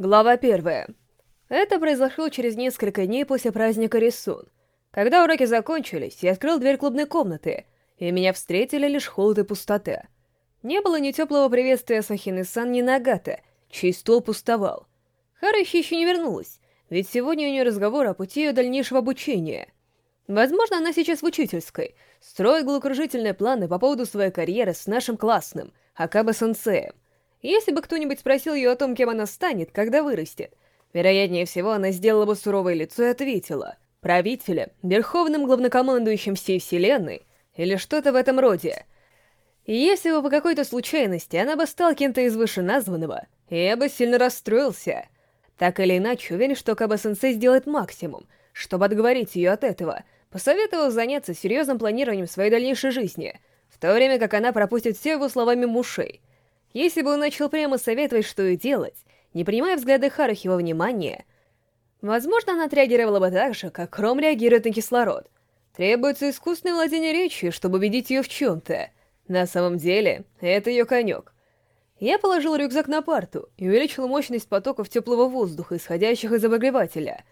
Глава первая. Это произошло через несколько дней после праздника Рисун. Когда уроки закончились, я открыл дверь клубной комнаты, и меня встретили лишь холод и пустота. Не было ни теплого приветствия Сахины-сан, ни Нагата, чей стол пустовал. Харахи еще не вернулась, ведь сегодня у нее разговор о пути ее дальнейшего обучения. Возможно, она сейчас в учительской, строит головокружительные планы по поводу своей карьеры с нашим классным, Акаба-сенсеем. Если бы кто-нибудь спросил ее о том, кем она станет, когда вырастет, вероятнее всего она сделала бы суровое лицо и ответила «Правителем, верховным главнокомандующим всей вселенной» или что-то в этом роде. И если бы по какой-то случайности она бы стала кем-то из вышеназванного, я бы сильно расстроился. Так или иначе, уверен, что Каба-сенсей сделает максимум, чтобы отговорить ее от этого, посоветовав заняться серьезным планированием своей дальнейшей жизни, в то время как она пропустит все его словами мушей — если бы он начал прямо советовать, что и делать, не принимая взгляды Харухи во внимание, возможно, она отреагировала бы так же, как Кром реагирует на кислород. Требуется искусственное владение речью, чтобы убедить ее в чем-то. На самом деле, это ее конек. Я положил рюкзак на парту и увеличил мощность потоков теплого воздуха, исходящих из обогревателя.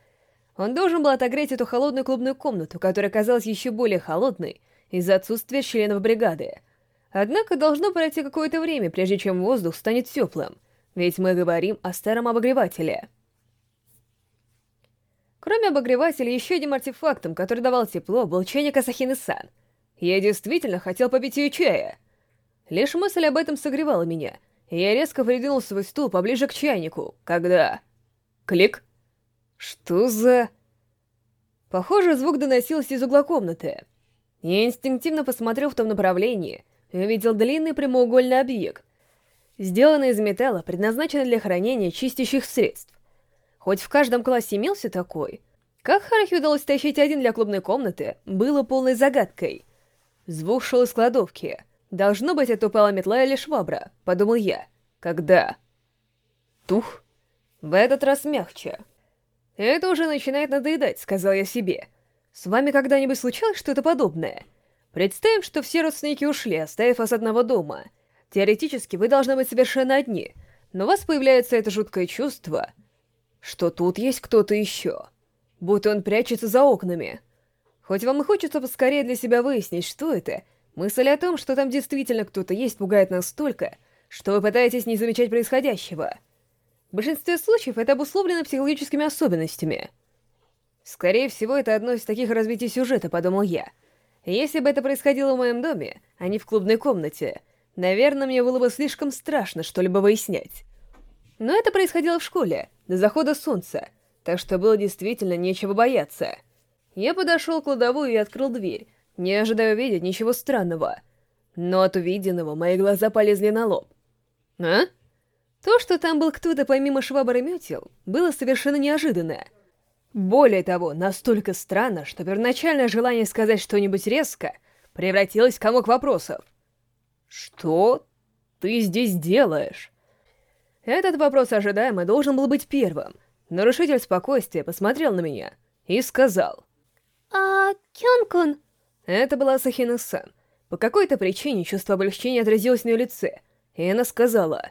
Он должен был отогреть эту холодную клубную комнату, которая казалась еще более холодной из-за отсутствия членов бригады. Однако должно пройти какое-то время, прежде чем воздух станет теплым, ведь мы говорим о старом обогревателе. Кроме обогревателя, еще одним артефактом, который давал тепло, был чайник Асахины-сан. Я действительно хотел попить ее чая. Лишь мысль об этом согревала меня, и я резко придвинул свой стул поближе к чайнику, когда... Клик. Что за... Похоже, звук доносился из угла комнаты. Я инстинктивно посмотрел в том направлении, увидел длинный прямоугольный объект, сделанный из металла, предназначенный для хранения чистящих средств. Хоть в каждом классе имелся такой, как Харахи удалось тащить один для клубной комнаты, было полной загадкой. Звук шел из кладовки. Должно быть, это упала метла или швабра, подумал я. Когда? Тух. В этот раз мягче. Это уже начинает надоедать, сказал я себе. С вами когда-нибудь случалось что-то подобное? — Представим, что все родственники ушли, оставив вас одного дома. Теоретически вы должны быть совершенно одни, но у вас появляется это жуткое чувство, что тут есть кто-то еще. Будто он прячется за окнами. Хоть вам и хочется поскорее для себя выяснить, что это, мысль о том, что там действительно кто-то есть, пугает настолько, что вы пытаетесь не замечать происходящего. В большинстве случаев это обусловлено психологическими особенностями. Скорее всего, это одно из таких развитий сюжета, подумал я — если бы это происходило в моем доме, а не в клубной комнате, наверное, мне было бы слишком страшно что-либо выяснять. Но это происходило в школе, до захода солнца, так что было действительно нечего бояться. Я подошел к кладовую и открыл дверь, не ожидая увидеть ничего странного. Но от увиденного мои глаза полезли на лоб. А? То, что там был кто-то помимо швабры метел, было совершенно неожиданно — более того, настолько странно, что первоначальное желание сказать что-нибудь резко превратилось в комок вопросов. «Что ты здесь делаешь?» Этот вопрос ожидаемо должен был быть первым. Нарушитель спокойствия посмотрел на меня и сказал. «А, Кён-кун...» Это была Сахина-сан. По какой-то причине чувство облегчения отразилось на ее лице, и она сказала.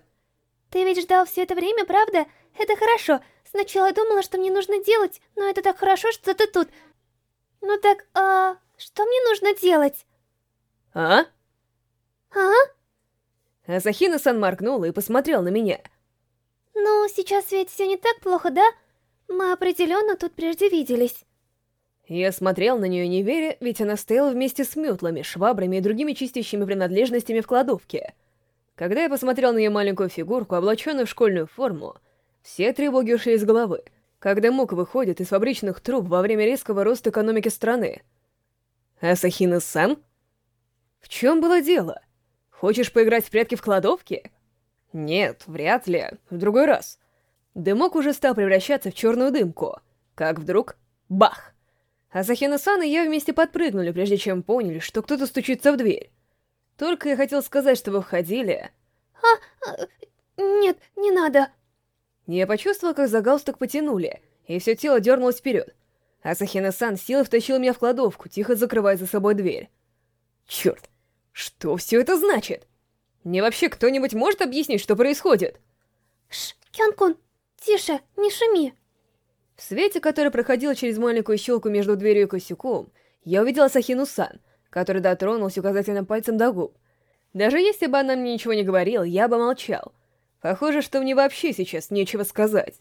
«Ты ведь ждал все это время, правда? Это хорошо. Сначала думала, что мне нужно делать, но это так хорошо, что ты тут. Ну так, а... Что мне нужно делать? А? А? Асахина-сан моргнула и посмотрел на меня. Ну, сейчас ведь все не так плохо, да? Мы определенно тут прежде виделись. Я смотрел на нее не веря, ведь она стояла вместе с метлами, швабрами и другими чистящими принадлежностями в кладовке. Когда я посмотрел на ее маленькую фигурку, облаченную в школьную форму, все тревоги ушли из головы, когда Мук выходит из фабричных труб во время резкого роста экономики страны. Асахина-сан? В чем было дело? Хочешь поиграть в прятки в кладовке? Нет, вряд ли. В другой раз. Дымок уже стал превращаться в черную дымку. Как вдруг... Бах! Асахина-сан и я вместе подпрыгнули, прежде чем поняли, что кто-то стучится в дверь. Только я хотел сказать, что вы входили... А, а нет, не надо. Я почувствовал, как за галстук потянули, и все тело дернулось вперед. Асахина-сан силой втащил меня в кладовку, тихо закрывая за собой дверь. Черт, что все это значит? Мне вообще кто-нибудь может объяснить, что происходит? Шш, Кён-кун, Тише, не шуми. В свете, который проходил через маленькую щелку между дверью и косяком, я увидела Сахину-сан, который дотронулся указательным пальцем до губ. Даже если бы она мне ничего не говорила, я бы молчал. Похоже, что мне вообще сейчас нечего сказать.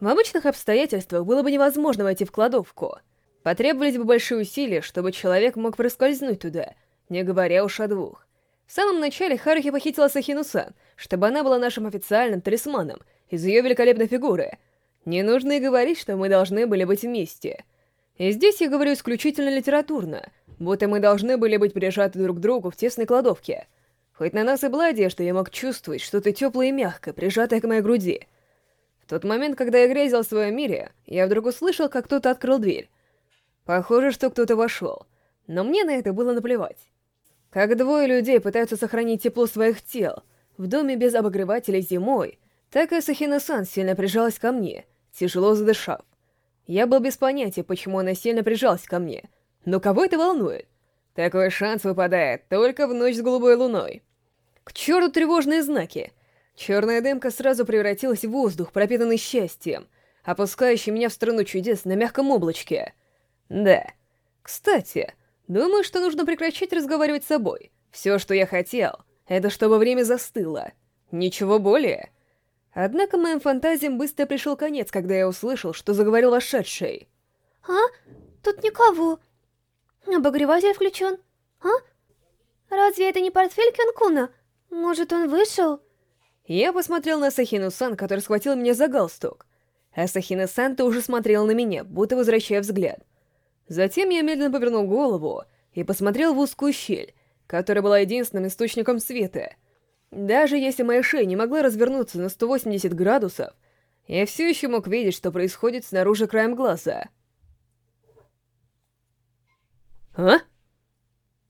В обычных обстоятельствах было бы невозможно войти в кладовку. Потребовались бы большие усилия, чтобы человек мог проскользнуть туда, не говоря уж о двух. В самом начале Харухи похитила Сахину-сан, чтобы она была нашим официальным талисманом из ее великолепной фигуры. Не нужно и говорить, что мы должны были быть вместе. И здесь я говорю исключительно литературно, будто мы должны были быть прижаты друг к другу в тесной кладовке. Хоть на нас и была одежда, я мог чувствовать что-то теплое и мягкое, прижатое к моей груди. В тот момент, когда я грезил в своем мире, я вдруг услышал, как кто-то открыл дверь. Похоже, что кто-то вошел, но мне на это было наплевать. Как двое людей пытаются сохранить тепло своих тел в доме без обогревателей зимой, так и Сахина-сан сильно прижалась ко мне, тяжело задышав. Я был без понятия, почему она сильно прижалась ко мне, но кого это волнует? Такой шанс выпадает только в ночь с голубой луной. К черту тревожные знаки! Черная дымка сразу превратилась в воздух, пропитанный счастьем, опускающий меня в страну чудес на мягком облачке. Да. Кстати, Думаю, что нужно прекращать разговаривать с собой. Все, что я хотел, это чтобы время застыло. Ничего более. Однако моим фантазиям быстро пришел конец, когда я услышал, что заговорил вошедший. А? Тут никого. Обогреватель включен. А? Разве это не портфель Кёнкуна? Может, он вышел? Я посмотрел на Сахину-сан, который схватил меня за галстук. А Сахина-сан тоже смотрел на меня, будто возвращая взгляд. Затем я медленно повернул голову и посмотрел в узкую щель, которая была единственным источником света. Даже если моя шея не могла развернуться на 180 градусов, я все еще мог видеть, что происходит снаружи краем глаза. «А?»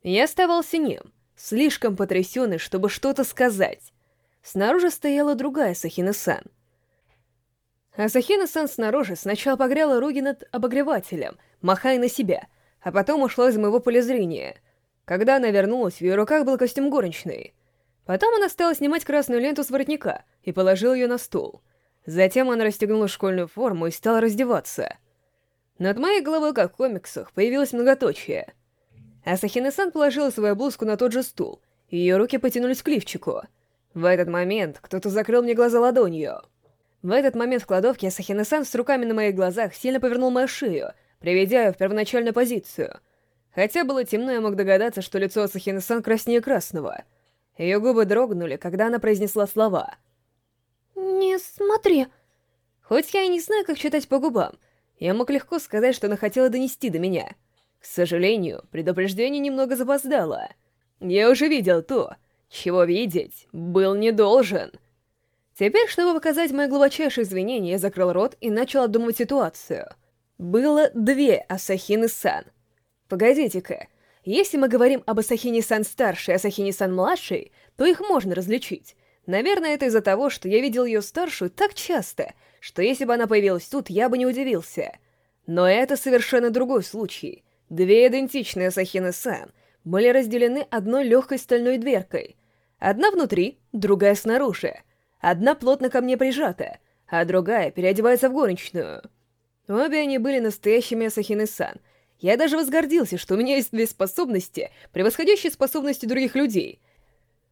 Я оставался нем, слишком потрясенный, чтобы что-то сказать. Снаружи стояла другая Сахина-сан — Асахина-сан снаружи сначала погрела руки над обогревателем, махая на себя, а потом ушла из моего поля зрения. Когда она вернулась, в ее руках был костюм горничной. Потом она стала снимать красную ленту с воротника и положила ее на стул. Затем она расстегнула школьную форму и стала раздеваться. Над моей головой, как в комиксах, появилось многоточие. Асахина-сан положила свою блузку на тот же стул, и ее руки потянулись к лифчику. В этот момент кто-то закрыл мне глаза ладонью. В этот момент в кладовке Асахина-сан с руками на моих глазах сильно повернул мою шею, приведя ее в первоначальную позицию. Хотя было темно, я мог догадаться, что лицо Асахина-сан краснее красного. Ее губы дрогнули, когда она произнесла слова. «Не смотри». Хоть я и не знаю, как читать по губам, я мог легко сказать, что она хотела донести до меня. К сожалению, предупреждение немного запоздало. Я уже видел то, чего видеть был не должен. Теперь, чтобы показать мои глубочайшие извинения, я закрыл рот и начал обдумывать ситуацию. Было две Асахины-сан. Погодите-ка, если мы говорим об Асахине-сан старшей и Асахине-сан младшей, то их можно различить. Наверное, это из-за того, что я видел ее старшую так часто, что если бы она появилась тут, я бы не удивился. Но это совершенно другой случай. Две идентичные Асахины-сан были разделены одной легкой стальной дверкой. Одна внутри, другая снаружи. Одна плотно ко мне прижата, а другая переодевается в горничную. Обе они были настоящими Асахины-сан. Я даже возгордился, что у меня есть две способности, превосходящие способности других людей.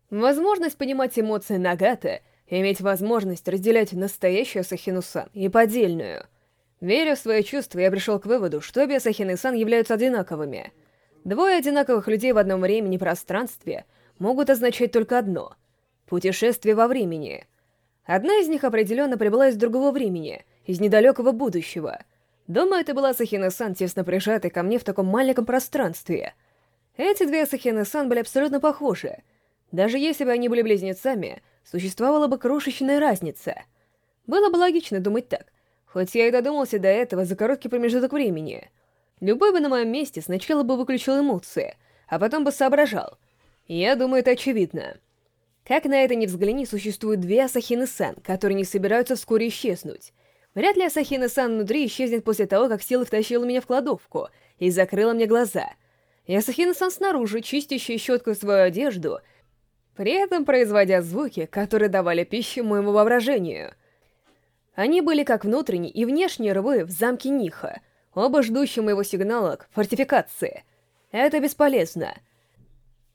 Возможность понимать эмоции Нагата иметь возможность разделять настоящую Асахину-сан и поддельную. Веря в свои чувства, я пришел к выводу, что обе Асахины-сан являются одинаковыми. Двое одинаковых людей в одном времени и пространстве могут означать только одно — путешествие во времени — Одна из них определенно прибыла из другого времени, из недалекого будущего. Думаю, это была Сахина-сан, тесно прижатой ко мне в таком маленьком пространстве. Эти две Сахины-сан были абсолютно похожи. Даже если бы они были близнецами, существовала бы крошечная разница. Было бы логично думать так, хоть я и додумался до этого за короткий промежуток времени. Любой бы на моем месте сначала бы выключил эмоции, а потом бы соображал. Я думаю, это очевидно. Как на это ни взгляни, существует две Асахины-сан, которые не собираются вскоре исчезнуть. Вряд ли Асахина-сан внутри исчезнет после того, как сила втащила меня в кладовку и закрыла мне глаза. И Асахина-сан снаружи, чистящая щеткой свою одежду, при этом производя звуки, которые давали пищу моему воображению. Они были как внутренние и внешние рвы в замке Ниха, оба ждущие моего сигнала к фортификации. Это бесполезно.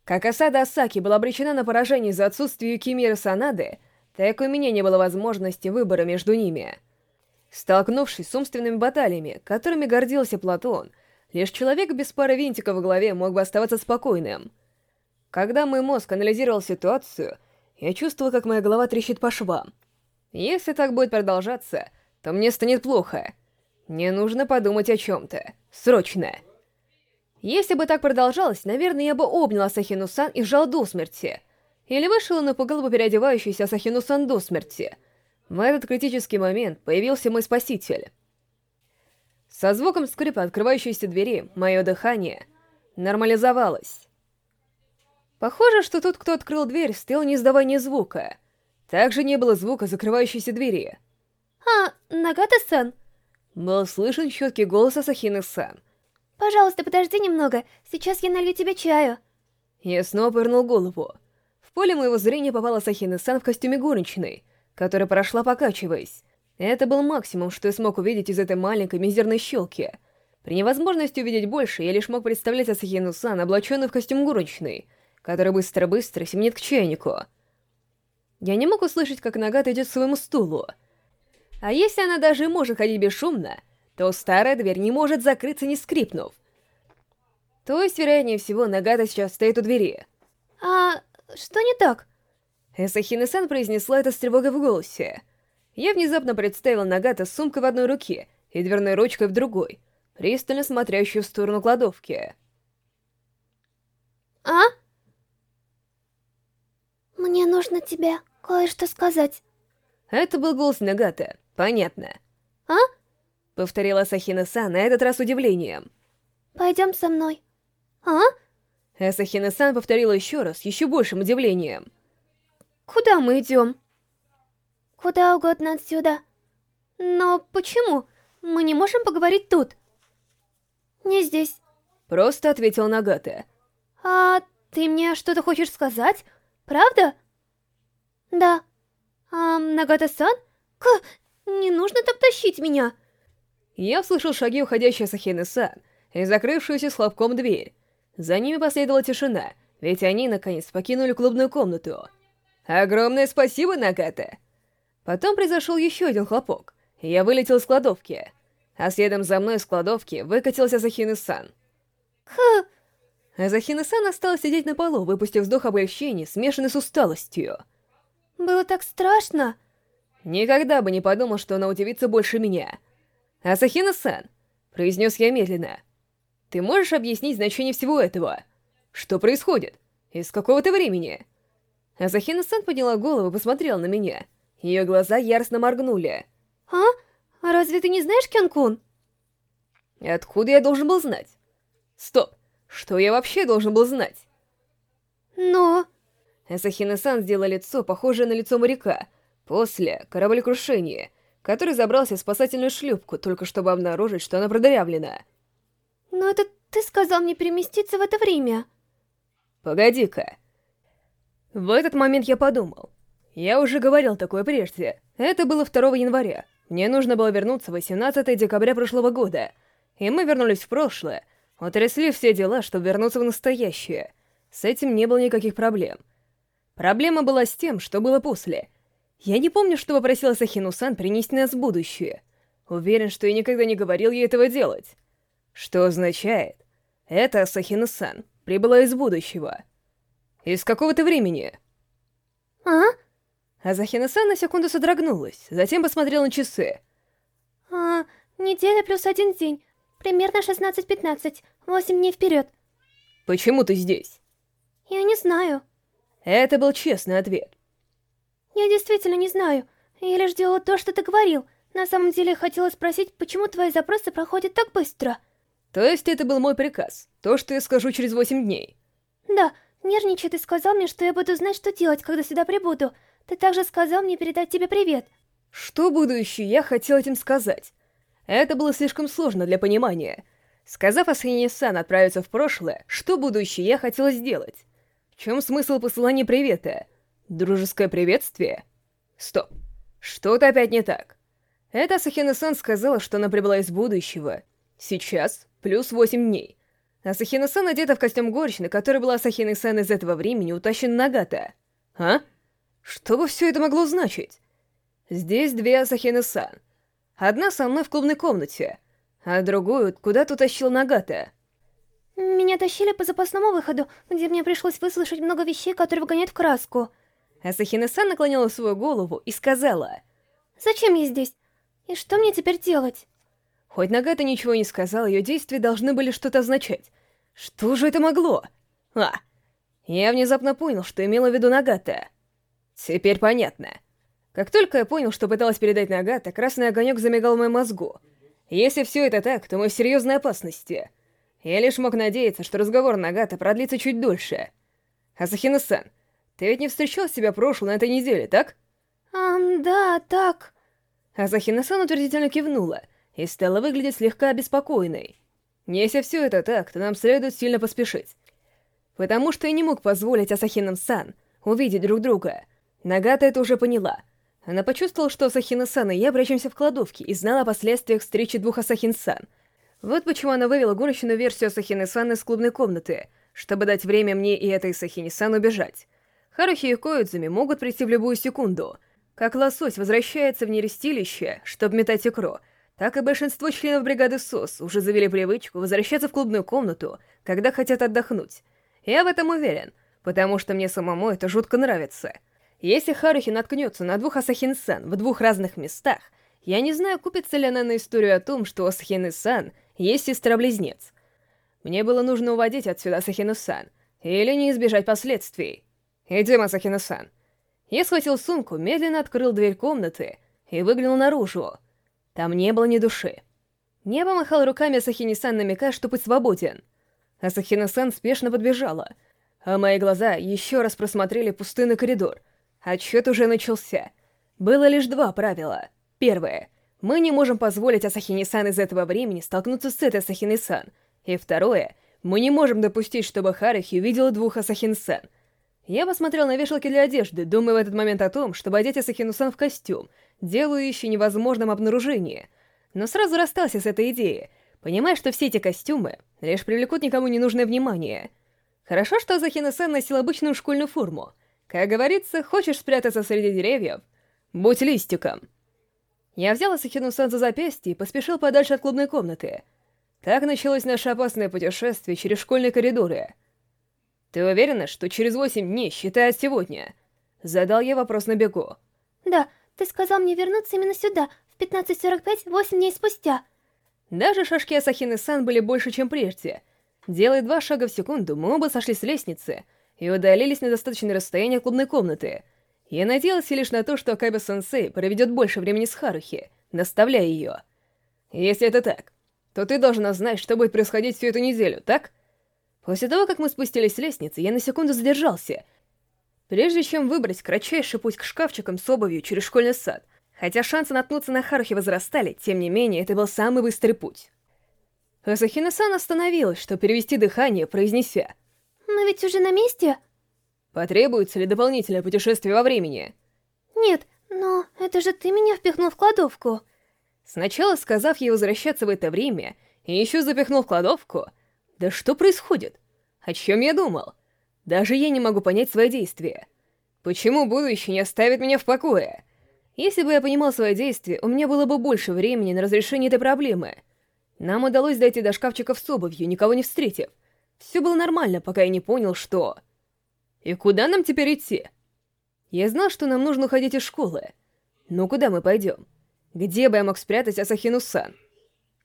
Как осада Асаки была обречена на поражение из-за отсутствия Кимира Санады, так и у меня не было возможности выбора между ними. Столкнувшись с умственными баталиями, которыми гордился Платон, лишь человек без пары винтиков в голове мог бы оставаться спокойным. Когда мой мозг анализировал ситуацию, я чувствовал, как моя голова трещит по швам. Если так будет продолжаться, то мне станет плохо. Мне нужно подумать о чем-то. Срочно. Если бы так продолжалось, наверное, я бы обнял Асахину-сан и сжал до смерти. Или вышел и напугал бы переодевающуюся Асахину-сан до смерти. В этот критический момент появился мой спаситель. Со звуком скрипа открывающейся двери мое дыхание нормализовалось. Похоже, что тот, кто открыл дверь, стоял не издавая ни звука. Также не было звука закрывающейся двери. «А, Нагата-сан?» Был слышен четкий голос Асахины-сан. «Пожалуйста, подожди немного, сейчас я налью тебе чаю». Я снова повернул голову. В поле моего зрения попала Асахина-сан в костюме горничной, которая прошла покачиваясь. Это был максимум, что я смог увидеть из этой маленькой мизерной щелки. При невозможности увидеть больше, я лишь мог представлять Асахину-сан, облаченную в костюм горничной, который быстро-быстро семенит к чайнику. Я не мог услышать, как Нагата идет к своему стулу. А если она даже и может ходить бесшумно, то старая дверь не может закрыться, не скрипнув. То есть, вероятнее всего, Нагата сейчас стоит у двери. «А что не так?» Эсахина-сан произнесла это с тревогой в голосе. Я внезапно представила Нагата с сумкой в одной руке и дверной ручкой в другой, пристально смотрящую в сторону кладовки. «А?» «Мне нужно тебе кое-что сказать». Это был голос Нагата, понятно. «А?» — повторила Асахина-сан на этот раз удивлением. «Пойдем со мной». «А?» Асахина-сан повторила еще раз, еще большим удивлением. «Куда мы идем?» «Куда угодно отсюда». «Но почему? Мы не можем поговорить тут?» «Не здесь», — просто ответил Нагата. «А ты мне что-то хочешь сказать? Правда?» «Да». «А, Нагата-сан? К... Не нужно так тащить меня!» Я услышал шаги уходящей Сахины-сан и закрывшуюся слабком дверь. За ними последовала тишина, ведь они, наконец, покинули клубную комнату. «Огромное спасибо, Нагата!» Потом произошел еще один хлопок, и я вылетел из кладовки. А следом за мной из кладовки выкатился Захины-сан. Ха! Захины-сан осталась сидеть на полу, выпустив вздох облегчения, смешанный с усталостью. Было так страшно. Никогда бы не подумал, что она удивится больше меня. «Асахина-сан», — произнес я медленно, — «ты можешь объяснить значение всего этого? Что происходит? Из какого-то времени?» Асахина-сан подняла голову и посмотрела на меня. Ее глаза яростно моргнули. «А? а разве ты не знаешь, Кенкун?» «Откуда я должен был знать?» «Стоп! Что я вообще должен был знать?» «Но...» Асахина-сан сделала лицо, похожее на лицо моряка, после кораблекрушения, который забрался в спасательную шлюпку, только чтобы обнаружить, что она продырявлена. «Но это ты сказал мне переместиться в это время». «Погоди-ка». В этот момент я подумал. Я уже говорил такое прежде. Это было 2 января. Мне нужно было вернуться 18 декабря прошлого года. И мы вернулись в прошлое, утрясли все дела, чтобы вернуться в настоящее. С этим не было никаких проблем. Проблема была с тем, что было после. Я не помню, что попросила Сахину-сан принести нас в будущее. Уверен, что я никогда не говорил ей этого делать. Что означает, это Сахина-сан прибыла из будущего. Из какого-то времени. «А?» Азахина-сан на секунду содрогнулась, затем посмотрела на часы. «А, неделя плюс один день. Примерно 16-15. Восемь дней вперед». «Почему ты здесь?» «Я не знаю». Это был честный ответ. «Я действительно не знаю. Я лишь делала то, что ты говорил. На самом деле, хотела спросить, почему твои запросы проходят так быстро?» То есть это был мой приказ, то, что я скажу через восемь дней? Да, нервничая ты сказал мне, что я буду знать, что делать, когда сюда прибуду. Ты также сказал мне передать тебе привет. Что будущее я хотел этим сказать? Это было слишком сложно для понимания. Сказав Асхине-сан отправиться в прошлое, что будущее я хотел сделать? Чем смысл посылания привета? Дружеское приветствие? Стоп. Что-то опять не так. Это Асахина-сан сказала, что она прибыла из будущего. Сейчас плюс восемь дней. Асахина-сан одета в костюм горничной, который была Асахиной-сан из этого времени, утащен Нагата. А? Что бы все это могло значить? Здесь две Асахины-сан. Одна со мной в клубной комнате, а другую куда-то утащил Нагата. Меня тащили по запасному выходу, где мне пришлось выслушать много вещей, которые выгоняют в краску. Асахина-сан наклонила свою голову и сказала... «Зачем я здесь? И что мне теперь делать?» Хоть Нагата ничего не сказал, ее действия должны были что-то означать. Что же это могло? А, я внезапно понял, что имела в виду Нагата. Теперь понятно. Как только я понял, что пыталась передать Нагата, красный огонек замигал в моем мозгу. Если все это так, то мы в серьезной опасности. Я лишь мог надеяться, что разговор Нагата продлится чуть дольше. Асахина-сан, ты ведь не встречал себя прошлой на этой неделе, так? А, да, так. Асахина-сан утвердительно кивнула и стала выглядеть слегка обеспокоенной. Если все это так, то нам следует сильно поспешить. Потому что я не мог позволить Асахинам-сан увидеть друг друга. Нагата это уже поняла. Она почувствовала, что Асахина-сан и я прячемся в кладовке и знала о последствиях встречи двух Асахин-сан — вот почему она вывела горничную версию Сахины-сан из клубной комнаты, чтобы дать время мне и этой Сахине-сан убежать. Харухи и Коидзуми могут прийти в любую секунду. Как лосось возвращается в нерестилище, чтобы метать икру, так и большинство членов бригады СОС уже завели привычку возвращаться в клубную комнату, когда хотят отдохнуть. Я в этом уверен, потому что мне самому это жутко нравится. Если Харухи наткнется на двух Асахин-сан в двух разных местах, я не знаю, купится ли она на историю о том, что Асахины-сан есть сестра-близнец. Мне было нужно уводить отсюда Асахину-сан, или не избежать последствий. Идем, Асахину-сан. Я схватил сумку, медленно открыл дверь комнаты и выглянул наружу. Там не было ни души. Я помахал руками Асахини-сан, намекая, что путь свободен. Асахина-сан спешно подбежала, а мои глаза еще раз просмотрели пустынный коридор. Отчет уже начался. Было лишь два правила. Первое — мы не можем позволить Асахине-сан из этого времени столкнуться с этой Асахиной-сан. И второе, мы не можем допустить, чтобы Харахи увидела двух Асахин-сан. Я посмотрел на вешалки для одежды, думая в этот момент о том, чтобы одеть Асахину-сан в костюм, делающий невозможным обнаружение. Но сразу расстался с этой идеей, понимая, что все эти костюмы лишь привлекут никому ненужное внимание. Хорошо, что Асахина-сан носил обычную школьную форму. Как говорится, хочешь спрятаться среди деревьев? Будь листиком. Я взял Асахину-сан за запястье и поспешил подальше от клубной комнаты. Так началось наше опасное путешествие через школьные коридоры. «Ты уверена, что через восемь дней, считая сегодня?» Задал я вопрос на бегу. «Да, ты сказал мне вернуться именно сюда, в 15.45, восемь дней спустя». Даже шажки Асахины-сан были больше, чем прежде. Делая два шага в секунду, мы оба сошли с лестницы и удалились на достаточное расстояние клубной комнаты — я надеялся лишь на то, что Акаби-сенсей проведет больше времени с Харухи, наставляя ее. Если это так, то ты должна знать, что будет происходить всю эту неделю, так? После того, как мы спустились с лестницы, я на секунду задержался, прежде чем выбрать кратчайший путь к шкафчикам с обувью через школьный сад. Хотя шансы наткнуться на Харухи возрастали, тем не менее, это был самый быстрый путь. Асахина-сан остановилась, чтобы перевести дыхание, произнеся. «Мы ведь уже на месте?» Потребуется ли дополнительное путешествие во времени? Нет, но это же ты меня впихнул в кладовку. Сначала сказав ей возвращаться в это время, и еще запихнул в кладовку. Да что происходит? О чем я думал? Даже я не могу понять свои действия. Почему будущее не оставит меня в покое? Если бы я понимал свои действия, у меня было бы больше времени на разрешение этой проблемы. Нам удалось дойти до шкафчиков с обувью, никого не встретив. Все было нормально, пока я не понял, что... И куда нам теперь идти? Я знал, что нам нужно уходить из школы. Но куда мы пойдем? Где бы я мог спрятать Асахину-сан?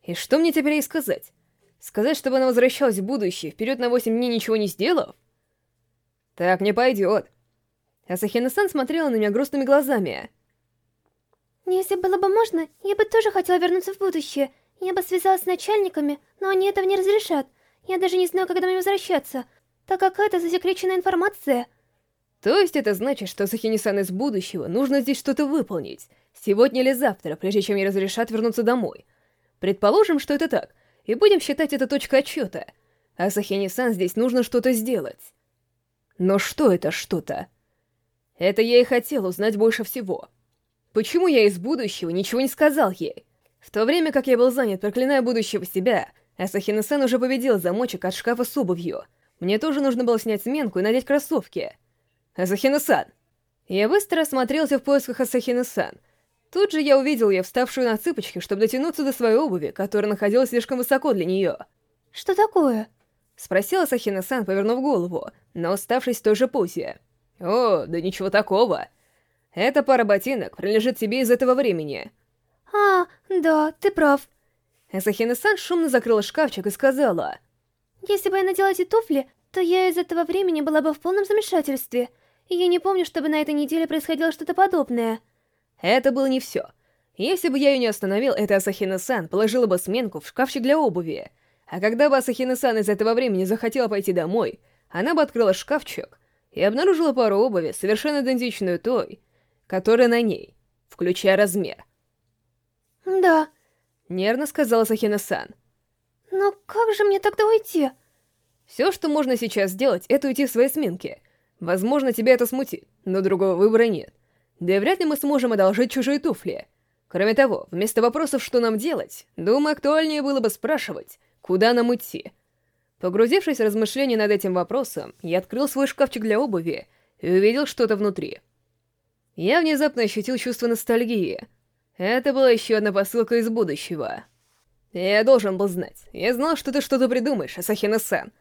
И что мне теперь ей сказать? Сказать, чтобы она возвращалась в будущее, вперед на восемь дней ничего не сделав? Так не пойдет. Асахина-сан смотрела на меня грустными глазами. Если было бы можно, я бы тоже хотела вернуться в будущее. Я бы связалась с начальниками, но они этого не разрешат. Я даже не знаю, когда мне возвращаться так как это засекреченная информация. То есть это значит, что Сахини-сан из будущего нужно здесь что-то выполнить, сегодня или завтра, прежде чем ей разрешат вернуться домой. Предположим, что это так, и будем считать это точкой отчета. А Сахини-сан здесь нужно что-то сделать. Но что это что-то? Это я и хотел узнать больше всего. Почему я из будущего ничего не сказал ей? В то время как я был занят, проклиная будущего себя, Асахина-сан уже победил замочек от шкафа с обувью. Мне тоже нужно было снять сменку и надеть кроссовки. Асахина-сан! Я быстро осмотрелся в поисках Асахины-сан. Тут же я увидел ее, вставшую на цыпочки, чтобы дотянуться до своей обуви, которая находилась слишком высоко для нее. «Что такое?» — спросила Сахина-сан, повернув голову, но оставшись в той же позе. «О, да ничего такого. Эта пара ботинок принадлежит тебе из этого времени». «А, да, ты прав». Сахина-сан шумно закрыла шкафчик и сказала. «Если бы я надела эти туфли, то я из этого времени была бы в полном замешательстве» и я не помню, чтобы на этой неделе происходило что-то подобное. Это было не все. Если бы я ее не остановил, эта Асахина-сан положила бы сменку в шкафчик для обуви. А когда бы Асахина-сан из этого времени захотела пойти домой, она бы открыла шкафчик и обнаружила пару обуви, совершенно идентичную той, которая на ней, включая размер. «Да», — нервно сказала Сахина-сан. «Но как же мне тогда уйти?» «Все, что можно сейчас сделать, это уйти в своей сменке. Возможно, тебя это смутит, но другого выбора нет. Да и вряд ли мы сможем одолжить чужие туфли. Кроме того, вместо вопросов, что нам делать, думаю, актуальнее было бы спрашивать, куда нам идти. Погрузившись в размышления над этим вопросом, я открыл свой шкафчик для обуви и увидел что-то внутри. Я внезапно ощутил чувство ностальгии. Это была еще одна посылка из будущего. Я должен был знать. Я знал, что ты что-то придумаешь, Асахина-сан.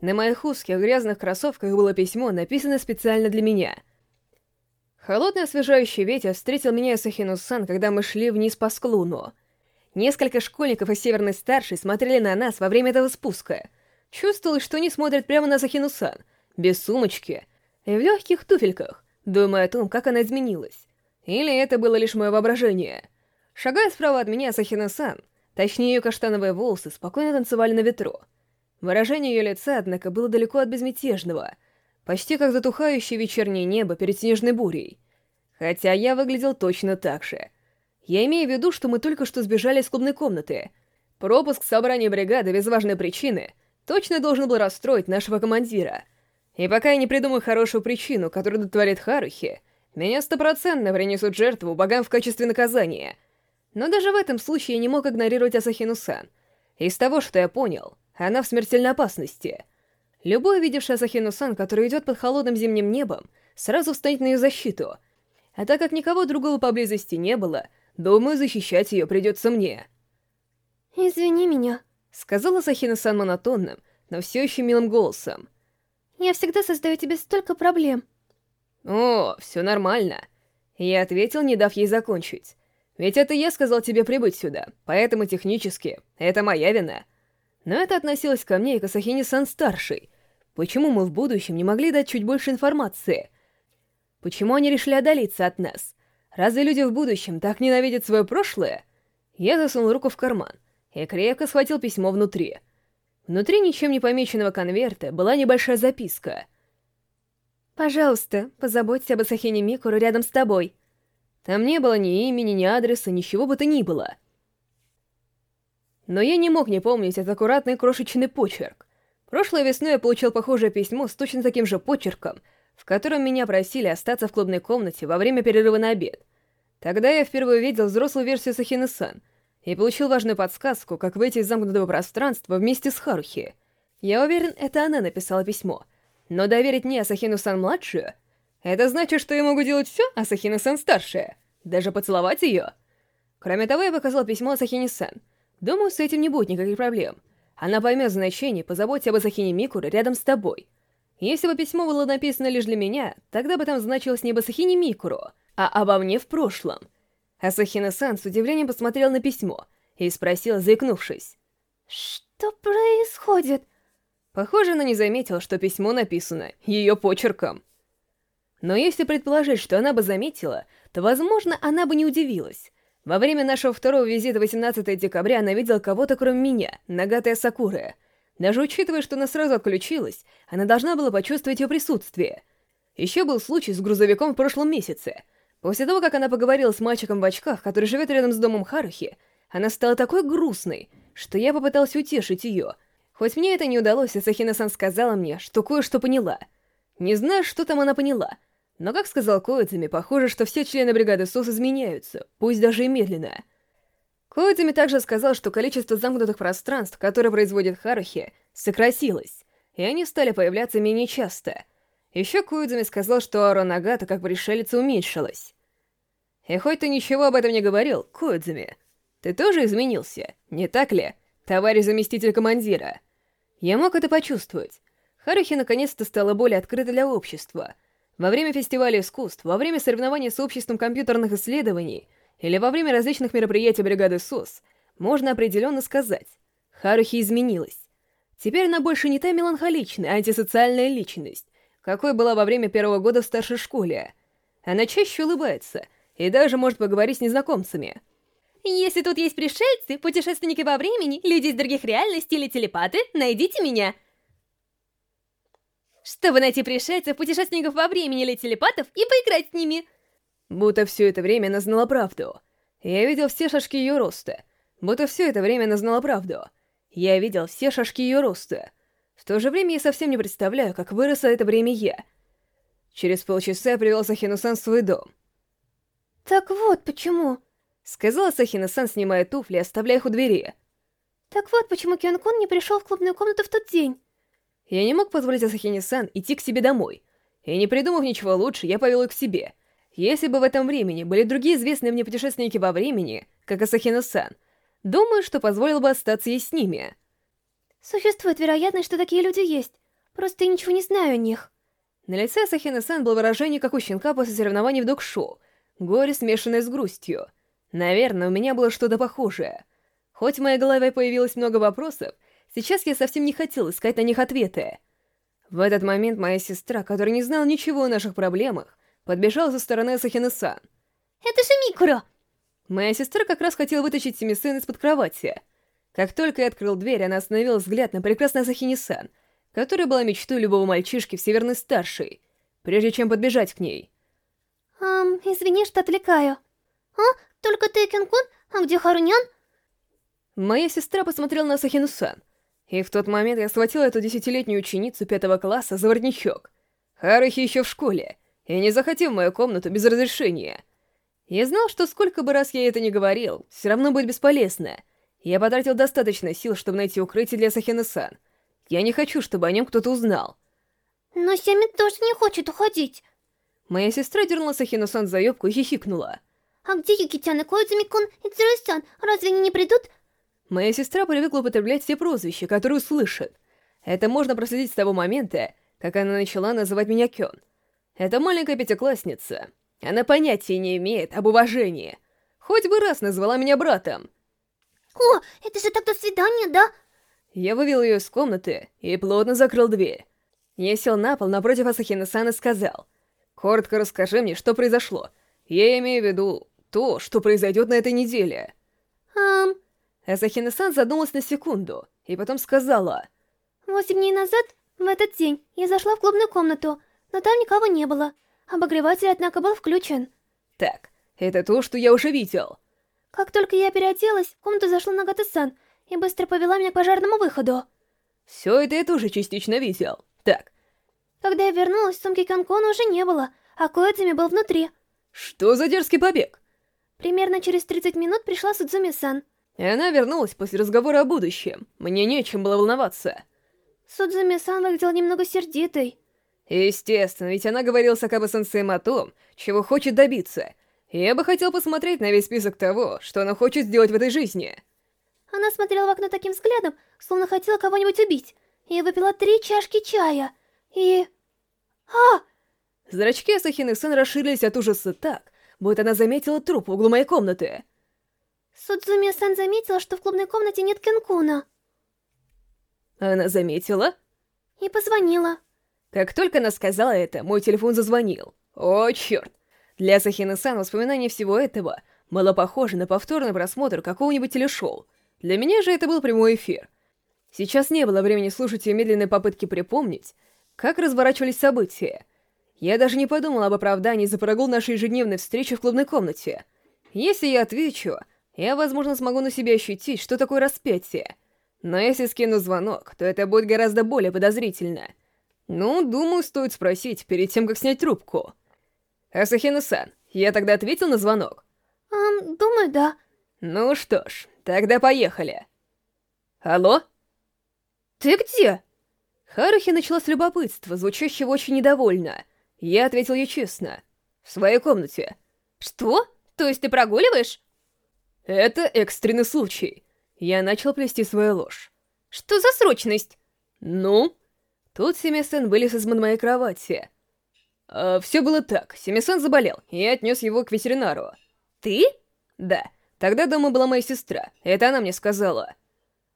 На моих узких грязных кроссовках было письмо, написанное специально для меня. Холодный освежающий ветер встретил меня и Сахину-сан, когда мы шли вниз по склону. Несколько школьников из Северной Старшей смотрели на нас во время этого спуска. Чувствовалось, что они смотрят прямо на Сахину-сан, без сумочки и в легких туфельках, думая о том, как она изменилась. Или это было лишь мое воображение. Шагая справа от меня, Сахина-сан, точнее ее каштановые волосы, спокойно танцевали на ветру. Выражение ее лица, однако, было далеко от безмятежного, почти как затухающее вечернее небо перед снежной бурей. Хотя я выглядел точно так же. Я имею в виду, что мы только что сбежали из клубной комнаты. Пропуск собрания бригады без важной причины точно должен был расстроить нашего командира. И пока я не придумаю хорошую причину, которую дотворит Харухи, меня стопроцентно принесут жертву богам в качестве наказания. Но даже в этом случае я не мог игнорировать Асахину-сан. Из того, что я понял, она в смертельной опасности. Любой, видевший Асахину-сан, который идет под холодным зимним небом, сразу встанет на ее защиту. А так как никого другого поблизости не было, думаю, защищать ее придется мне. «Извини меня», — сказала Асахина-сан монотонным, но все еще милым голосом. «Я всегда создаю тебе столько проблем». «О, все нормально», — я ответил, не дав ей закончить. «Ведь это я сказал тебе прибыть сюда, поэтому технически это моя вина». Но это относилось ко мне и к Асахине-сан-старшей. Почему мы в будущем не могли дать чуть больше информации? Почему они решили отдалиться от нас? Разве люди в будущем так ненавидят свое прошлое? Я засунул руку в карман и крепко схватил письмо внутри. Внутри ничем не помеченного конверта была небольшая записка. «Пожалуйста, позаботься об Асахине Микуру рядом с тобой». Там не было ни имени, ни адреса, ничего бы то ни было — но я не мог не помнить этот аккуратный крошечный почерк. Прошлой весной я получил похожее письмо с точно таким же почерком, в котором меня просили остаться в клубной комнате во время перерыва на обед. Тогда я впервые увидел взрослую версию Сахины-сан и получил важную подсказку, как выйти из замкнутого пространства вместе с Харухи. Я уверен, это она написала письмо. Но доверить мне Асахину-сан-младшую — это значит, что я могу делать все, а Асахина-сан-старшая. Даже поцеловать ее. Кроме того, я показал письмо Асахине-сан — Думаю, с этим не будет никаких проблем. Она поймет значение, позаботься об Асахине Микура рядом с тобой. Если бы письмо было написано лишь для меня, тогда бы там значилось не об Асахине Микуру, а обо мне в прошлом. Асахина-сан с удивлением посмотрел на письмо и спросил, заикнувшись. «Что происходит?» Похоже, она не заметила, что письмо написано ее почерком. Но если предположить, что она бы заметила, то, возможно, она бы не удивилась. Во время нашего второго визита 18 декабря она видела кого-то кроме меня, Нагатая Сакура. Даже учитывая, что она сразу отключилась, она должна была почувствовать ее присутствие. Еще был случай с грузовиком в прошлом месяце. После того, как она поговорила с мальчиком в очках, который живет рядом с домом Харухи, она стала такой грустной, что я попытался утешить ее. Хоть мне это не удалось, Асахина-сан сказала мне, что кое-что поняла. Не знаю, что там она поняла, Но, как сказал Коидзами, похоже, что все члены бригады СОС изменяются, пусть даже и медленно. Коидзами также сказал, что количество замкнутых пространств, которые производит Харухи, сократилось, и они стали появляться менее часто. Еще Коидзами сказал, что аура Нагата как пришелица уменьшилась. И хоть ты ничего об этом не говорил, Коидзами, ты тоже изменился, не так ли, товарищ заместитель командира? Я мог это почувствовать. Харухи наконец-то стала более открыта для общества. Во время фестиваля искусств, во время соревнований с обществом компьютерных исследований или во время различных мероприятий бригады СОС, можно определенно сказать, Харухи изменилась. Теперь она больше не та меланхоличная, антисоциальная личность, какой была во время первого года в старшей школе. Она чаще улыбается и даже может поговорить с незнакомцами. «Если тут есть пришельцы, путешественники во времени, люди из других реальностей или телепаты, найдите меня!» Чтобы найти пришельцев, путешественников во времени или телепатов и поиграть с ними. Будто все это время она знала правду. Я видел все шажки ее роста. Будто все это время она знала правду. Я видел все шажки ее роста. В то же время я совсем не представляю, как выросло это время я. Через полчаса я привел Сахину-сан в свой дом. «Так вот почему...» Сказала Сахина-сан, снимая туфли, оставляя их у двери. «Так вот почему Кён-кун не пришел в клубную комнату в тот день». Я не мог позволить Асахине-сан идти к себе домой. И не придумав ничего лучше, я повел их к себе. Если бы в этом времени были другие известные мне путешественники во времени, как Асахина-сан, думаю, что позволил бы остаться ей с ними. Существует вероятность, что такие люди есть. Просто я ничего не знаю о них. На лице Асахина-сан было выражение, как у щенка после соревнований в док-шоу. Горе, смешанное с грустью. Наверное, у меня было что-то похожее. Хоть в моей голове появилось много вопросов, Сейчас я совсем не хотел искать на них ответы. В этот момент моя сестра, которая не знала ничего о наших проблемах, подбежала со стороны Асахины-сан. «Это же Микуро!» Моя сестра как раз хотела вытащить Семисен из-под кровати. Как только я открыл дверь, она остановила взгляд на прекрасную Асахини-сан, которая была мечтой любого мальчишки в Северной Старшей, прежде чем подбежать к ней. «Эм, извини, что отвлекаю. А, только ты, Кенкун? А где Харунян?» Моя сестра посмотрела на Асахину-сан, и в тот момент я схватил эту десятилетнюю ученицу пятого класса за воротничок. Харухи еще в школе, и не захотел в мою комнату без разрешения. Я знал, что сколько бы раз я это не говорил, все равно будет бесполезно. Я потратил достаточно сил, чтобы найти укрытие для Сахины-сан. Я не хочу, чтобы о нем кто-то узнал. Но Сями тоже не хочет уходить. Моя сестра дернула Сахину-сан за юбку и хихикнула. А где Юки-чан и Коидзуми-кун и Циру-сан? Разве они не придут? Моя сестра привыкла употреблять все прозвища, которые услышит. Это можно проследить с того момента, как она начала называть меня Кён. Это маленькая пятиклассница. Она понятия не имеет об уважении. Хоть бы раз назвала меня братом. О, это же тогда свидание, да? Я вывел ее из комнаты и плотно закрыл дверь. Я сел на пол напротив Асахина-сан и сказал. «Коротко расскажи мне, что произошло. Я имею в виду то, что произойдет на этой неделе». Эм... Асахина-сан задумалась на секунду, и потом сказала... «Восемь дней назад, в этот день, я зашла в клубную комнату, но там никого не было. Обогреватель, однако, был включен». «Так, это то, что я уже видел». Как только я переоделась, в комнату зашла Нагата-сан и быстро повела меня к пожарному выходу. Все это я тоже частично видел. Так. Когда я вернулась, сумки Канкона уже не было, а Коэдзими был внутри. Что за дерзкий побег? Примерно через 30 минут пришла Судзуми-сан. И она вернулась после разговора о будущем. Мне нечем было волноваться. Судзуми-сан выглядел немного сердитой. Естественно, ведь она говорила с Акаба-сенсеем о том, чего хочет добиться. Я бы хотел посмотреть на весь список того, что она хочет сделать в этой жизни. Она смотрела в окно таким взглядом, словно хотела кого-нибудь убить. И выпила три чашки чая. И... А! Зрачки Асахины-сан расширились от ужаса так, будто она заметила труп в углу моей комнаты. Судзуми-сан заметила, что в клубной комнате нет Кенкуна. Она заметила? И позвонила. Как только она сказала это, мой телефон зазвонил. О, черт! Для Сахины-сан воспоминание всего этого было похоже на повторный просмотр какого-нибудь телешоу. Для меня же это был прямой эфир. Сейчас не было времени слушать ее медленные попытки припомнить, как разворачивались события. Я даже не подумал об оправдании за прогул нашей ежедневной встречи в клубной комнате. Если я отвечу, я, возможно, смогу на себе ощутить, что такое распятие. Но если скину звонок, то это будет гораздо более подозрительно. Ну, думаю, стоит спросить перед тем, как снять трубку. Асахина-сан, я тогда ответил на звонок? Эм, думаю, да. Ну что ж, тогда поехали. Алло? Ты где? Харухи начала с любопытства, звучащего очень недовольно. Я ответил ей честно. В своей комнате. Что? То есть ты прогуливаешь? Это экстренный случай. Я начал плести свою ложь. Что за срочность? Ну? Тут Семисен вылез из моей кровати. А, все было так. Семисен заболел, и я отнес его к ветеринару. Ты? Да. Тогда дома была моя сестра. Это она мне сказала.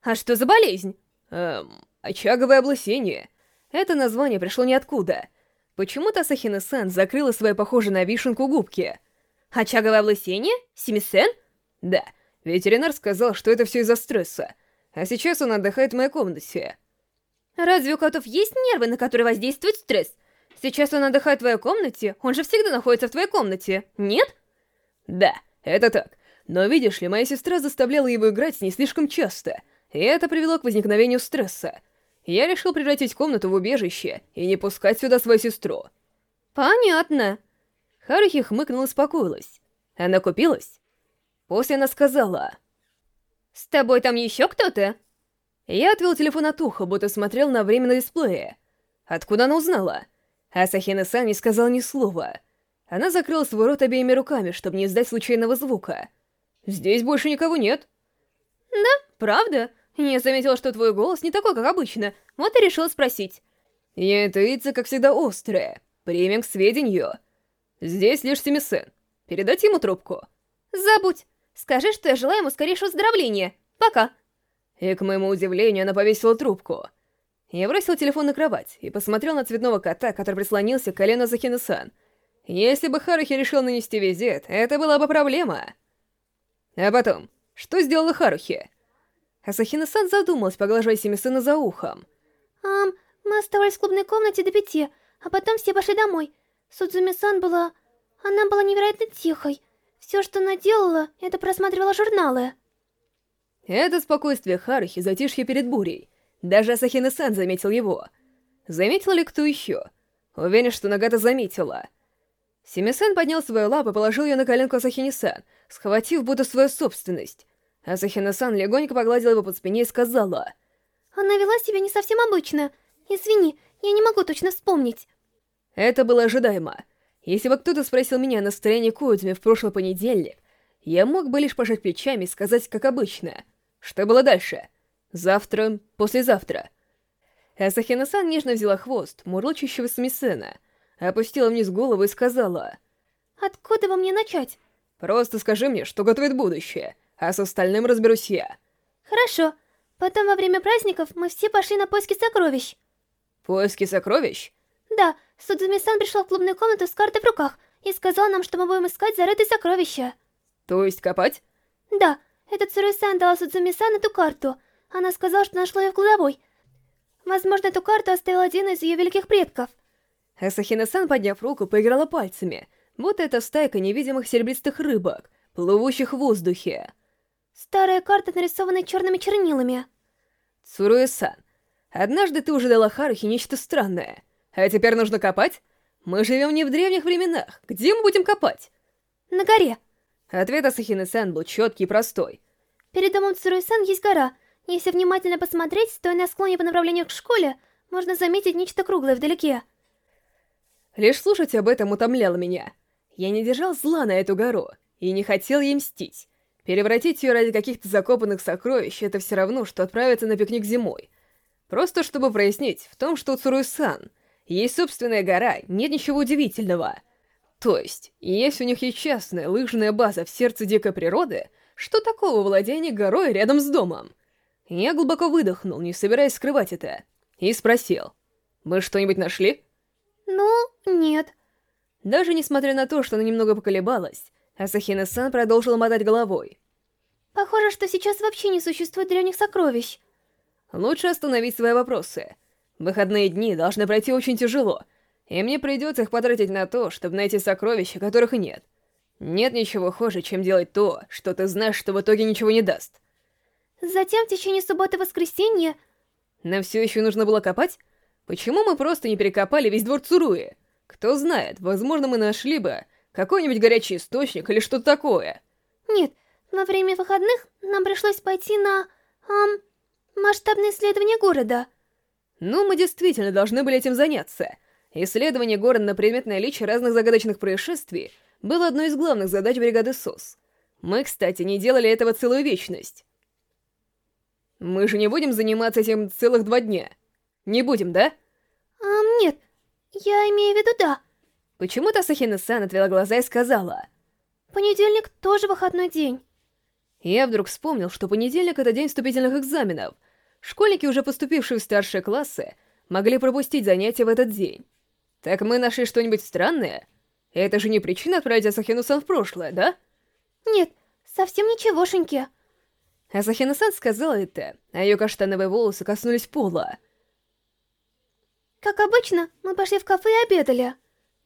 А что за болезнь? Эм, очаговое облысение. Это название пришло ниоткуда. Почему-то Асахина-сан закрыла свои похожие на вишенку губки. Очаговое облысение? Семисен? Да. Ветеринар сказал, что это все из-за стресса. А сейчас он отдыхает в моей комнате. Разве у котов есть нервы, на которые воздействует стресс? Сейчас он отдыхает в твоей комнате, он же всегда находится в твоей комнате, нет? Да, это так. Но видишь ли, моя сестра заставляла его играть с ней слишком часто, и это привело к возникновению стресса. Я решил превратить комнату в убежище и не пускать сюда свою сестру. Понятно. Харухи хмыкнула и успокоилась. Она купилась? После она сказала... «С тобой там еще кто-то?» Я отвел телефон от уха, будто смотрел на время на дисплее. Откуда она узнала? Асахина-сан не сказал ни слова. Она закрыла свой рот обеими руками, чтобы не издать случайного звука. «Здесь больше никого нет». «Да, правда? Я заметила, что твой голос не такой, как обычно, вот и решила спросить». «Я интуиция, как всегда, острая. Примем к сведению. Здесь лишь Семисен. Передать ему трубку?» «Забудь. Скажи, что я желаю ему скорейшего выздоровления. Пока». И, к моему удивлению, она повесила трубку. Я бросил телефон на кровать и посмотрел на цветного кота, который прислонился к колену Захины-сан. Если бы Харухи решил нанести визит, это была бы проблема. А потом, что сделала Харухи? Асахина-сан задумалась, поглаживая Семисына за ухом. «Ам, мы оставались в клубной комнате до пяти, а потом все пошли домой. Судзуми-сан была... Она была невероятно тихой. Все, что она делала, это просматривала журналы». Это спокойствие Харухи, затишье перед бурей. Даже Асахина-сан заметил его. Заметил ли кто еще? Уверен, что Нагата заметила. Семисан поднял свою лапу и положил ее на коленку Асахини-сан, схватив будто свою собственность. Асахина-сан легонько погладила его под спине и сказала... «Она вела себя не совсем обычно. Извини, я не могу точно вспомнить». Это было ожидаемо. Если бы кто-то спросил меня о настроении Коидзуми в прошлый понедельник, я мог бы лишь пожать плечами и сказать, как обычно. Что было дальше? Завтра, послезавтра. Асахина-сан нежно взяла хвост, мурлычущего Смисена, опустила вниз голову и сказала... «Откуда вам мне начать?» «Просто скажи мне, что готовит будущее, а с остальным разберусь я». «Хорошо. Потом во время праздников мы все пошли на поиски сокровищ». «Поиски сокровищ?» «Да, Судзуми-сан пришла в клубную комнату с картой в руках и сказал нам, что мы будем искать зарытые сокровища». То есть копать? Да, этот Цуруй-сан дала Судзуми-сан эту карту. Она сказала, что нашла ее в кладовой. Возможно, эту карту оставил один из ее великих предков. Асахина-сан, подняв руку, поиграла пальцами, будто это стайка невидимых серебристых рыбок, плывущих в воздухе. Старая карта, нарисованная черными чернилами. Цуруэ-сан, однажды ты уже дала Харухи нечто странное, а теперь нужно копать? Мы живем не в древних временах, где мы будем копать? На горе. Ответ Асахины-сан был четкий и простой. Перед домом Цуруэ-сан есть гора. Если внимательно посмотреть, стоя на склоне по направлению к школе, можно заметить нечто круглое вдалеке. Лишь слушать об этом утомляло меня. Я не держал зла на эту гору и не хотел ей мстить. Превратить ее ради каких-то закопанных сокровищ — это все равно, что отправиться на пикник зимой. Просто чтобы прояснить, в том, что у Цуруэ-сан есть собственная гора, нет ничего удивительного — то есть, если у них есть частная лыжная база в сердце дикой природы, что такого владения горой рядом с домом? Я глубоко выдохнул, не собираясь скрывать это, и спросил, «Мы что-нибудь нашли?» «Ну, нет». Даже несмотря на то, что она немного поколебалась, Асахина-сан продолжила мотать головой. «Похоже, что сейчас вообще не существует древних сокровищ». «Лучше остановить свои вопросы. Выходные дни должны пройти очень тяжело, и мне придется их потратить на то, чтобы найти сокровища, которых нет. Нет ничего хуже, чем делать то, что ты знаешь, что в итоге ничего не даст. Затем в течение субботы и воскресенья... Нам все еще нужно было копать? Почему мы просто не перекопали весь двор Цуруи? Кто знает, возможно, мы нашли бы какой-нибудь горячий источник или что-то такое. Нет, во время выходных нам пришлось пойти на... Эм, масштабное исследование города. Ну, мы действительно должны были этим заняться. Исследование города на предмет наличия разных загадочных происшествий было одной из главных задач бригады СОС. Мы, кстати, не делали этого целую вечность. Мы же не будем заниматься этим целых два дня. Не будем, да? Эм, нет, я имею в виду да. Почему-то Сахина-сан отвела глаза и сказала. Понедельник тоже выходной день. Я вдруг вспомнил, что понедельник — это день вступительных экзаменов. Школьники, уже поступившие в старшие классы, могли пропустить занятия в этот день. Так мы нашли что-нибудь странное? Это же не причина отправить Асахину-сан в прошлое, да? Нет, совсем ничегошеньки. Асахина-сан сказала это, а ее каштановые волосы коснулись пола. Как обычно, мы пошли в кафе и обедали.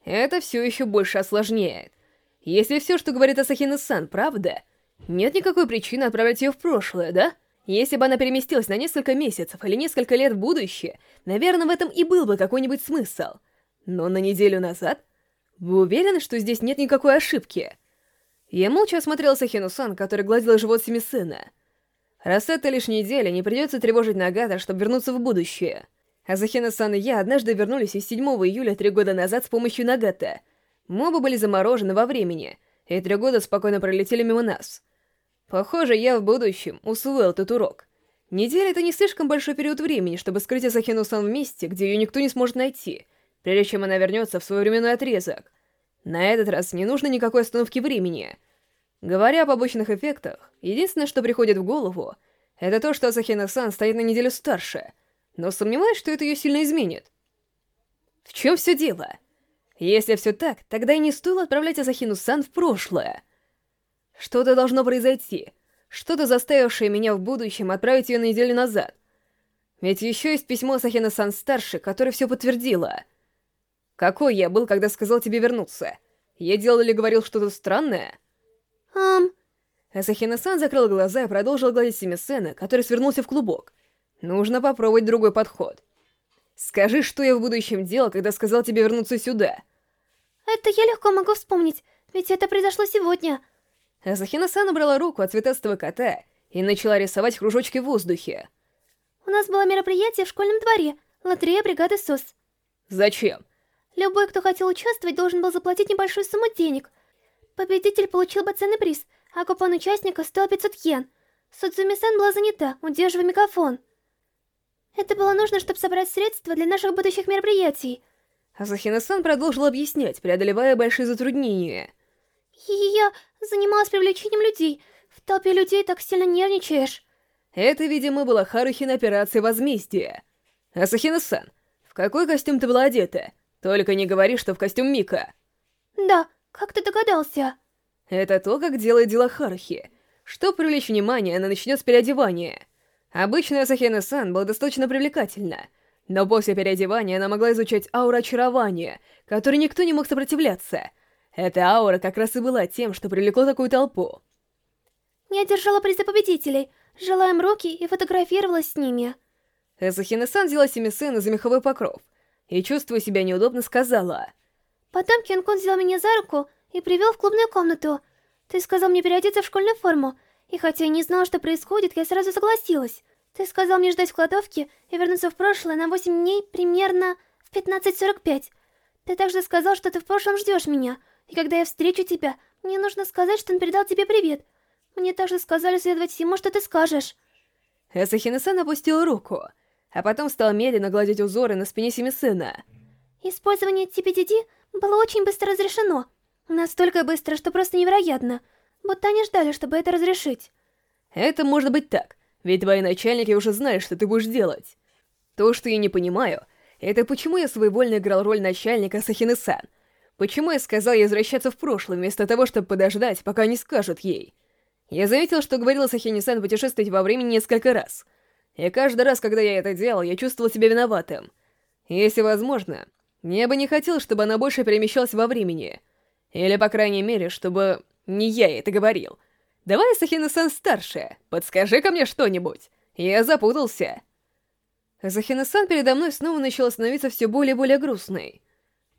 Это все еще больше осложняет. Если все, что говорит Асахина-сан, правда, нет никакой причины отправлять ее в прошлое, да? Если бы она переместилась на несколько месяцев или несколько лет в будущее, наверное, в этом и был бы какой-нибудь смысл. Но на неделю назад? Вы уверены, что здесь нет никакой ошибки? Я молча осмотрел Сахину-сан, который гладил живот семи сына. Раз это лишь неделя, не придется тревожить Нагата, чтобы вернуться в будущее. Азахина-сан и я однажды вернулись из 7 июля три года назад с помощью Нагата. Мы оба были заморожены во времени, и три года спокойно пролетели мимо нас. Похоже, я в будущем усвоил этот урок. Неделя — это не слишком большой период времени, чтобы скрыть Асахину-сан в месте, где ее никто не сможет найти, прежде чем она вернется в свой временной отрезок. На этот раз не нужно никакой остановки времени. Говоря об обычных эффектах, единственное, что приходит в голову, это то, что Асахина-сан стоит на неделю старше, но сомневаюсь, что это ее сильно изменит. В чем все дело? Если все так, тогда и не стоило отправлять Асахину-сан в прошлое. Что-то должно произойти. Что-то заставившее меня в будущем отправить ее на неделю назад. Ведь еще есть письмо Сахина-сан старше, которое все подтвердило. Какой я был, когда сказал тебе вернуться? Я делал или говорил что-то странное? Ам... Асахина-сан закрыл глаза и продолжил гладить Семисена, который свернулся в клубок. Нужно попробовать другой подход. Скажи, что я в будущем делал, когда сказал тебе вернуться сюда. Это я легко могу вспомнить, ведь это произошло сегодня. Асахина-сан убрала руку от цветастого кота и начала рисовать кружочки в воздухе. У нас было мероприятие в школьном дворе, лотерея бригады СОС. Зачем? Любой, кто хотел участвовать, должен был заплатить небольшую сумму денег. Победитель получил бы ценный приз, а купон участника стоил 500 йен. Судзуми-сан была занята, удерживая микрофон. Это было нужно, чтобы собрать средства для наших будущих мероприятий. Асахина-сан продолжил объяснять, преодолевая большие затруднения. Я занималась привлечением людей. В толпе людей так сильно нервничаешь. Это, видимо, была Харухина операция возмездия. Асахина-сан, в какой костюм ты была одета? Только не говори, что в костюм Мика. Да, как ты догадался? Это то, как делает дела Харухи. Чтобы привлечь внимание, она начнет с переодевания. Обычно Асахина-сан была достаточно привлекательна, но после переодевания она могла изучать ауру очарования, которой никто не мог сопротивляться. Эта аура как раз и была тем, что привлекло такую толпу. Я держала призы победителей, жала им руки и фотографировалась с ними. Асахина-сан взяла Семисена за меховой покров и, чувствуя себя неудобно, сказала... Потом Кенкун взял меня за руку и привел в клубную комнату. Ты сказал мне переодеться в школьную форму, и хотя я не знала, что происходит, я сразу согласилась. Ты сказал мне ждать в кладовке и вернуться в прошлое на 8 дней примерно в 15.45. Ты также сказал, что ты в прошлом ждешь меня, и когда я встречу тебя, мне нужно сказать, что он передал тебе привет. Мне также сказали следовать всему, что ты скажешь. Асахина-сан опустил руку, а потом стал медленно гладить узоры на спине Семисына. Использование TPDD было очень быстро разрешено. Настолько быстро, что просто невероятно. Будто они ждали, чтобы это разрешить. Это может быть так, ведь твои начальники уже знали, что ты будешь делать. То, что я не понимаю, это почему я своевольно играл роль начальника Сахины-сан. Почему я сказал ей возвращаться в прошлое, вместо того, чтобы подождать, пока они скажут ей? Я заметил, что говорила Сахини-сан путешествовать во времени несколько раз. И каждый раз, когда я это делал, я чувствовал себя виноватым. Если возможно, я бы не хотел, чтобы она больше перемещалась во времени. Или, по крайней мере, чтобы не я это говорил. Давай, Сахина-сан старшая, подскажи-ка мне что-нибудь. Я запутался. Сахина-сан передо мной снова начала становиться все более и более грустной.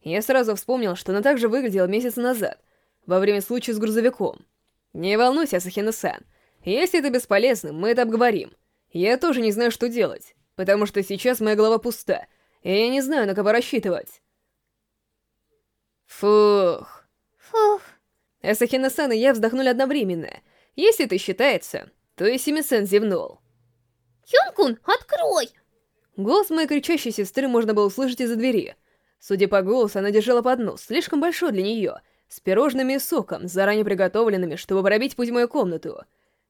Я сразу вспомнил, что она также выглядела месяц назад, во время случая с грузовиком. Не волнуйся, Асахина-сан. Если это бесполезно, мы это обговорим. Я тоже не знаю, что делать, потому что сейчас моя голова пуста, и я не знаю, на кого рассчитывать. Фух. Фух. Асахина-сан и я вздохнули одновременно. Если это считается, то и Сими-сан зевнул. Хён-кун, открой! Голос моей кричащей сестры можно было услышать из-за двери. Судя по голосу, она держала поднос, слишком большой для нее, с пирожными и соком, заранее приготовленными, чтобы пробить путь в мою комнату.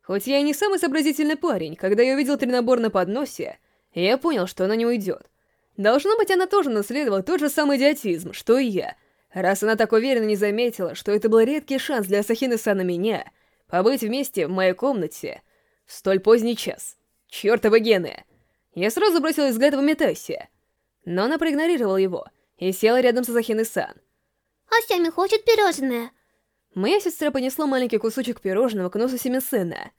Хоть я и не самый сообразительный парень, когда я увидел три набора на подносе, я понял, что она не уйдет. Должно быть, она тоже наследовала тот же самый идиотизм, что и я, раз она так уверенно не заметила, что это был редкий шанс для Асахины Сана меня побыть вместе в моей комнате в столь поздний час. Чёртовы гены! Я сразу бросил взгляд в Метаси, но она проигнорировала его и села рядом с Асахиной-сан. Асями хочет пирожное. Моя сестра понесла маленький кусочек пирожного к носу Семисена.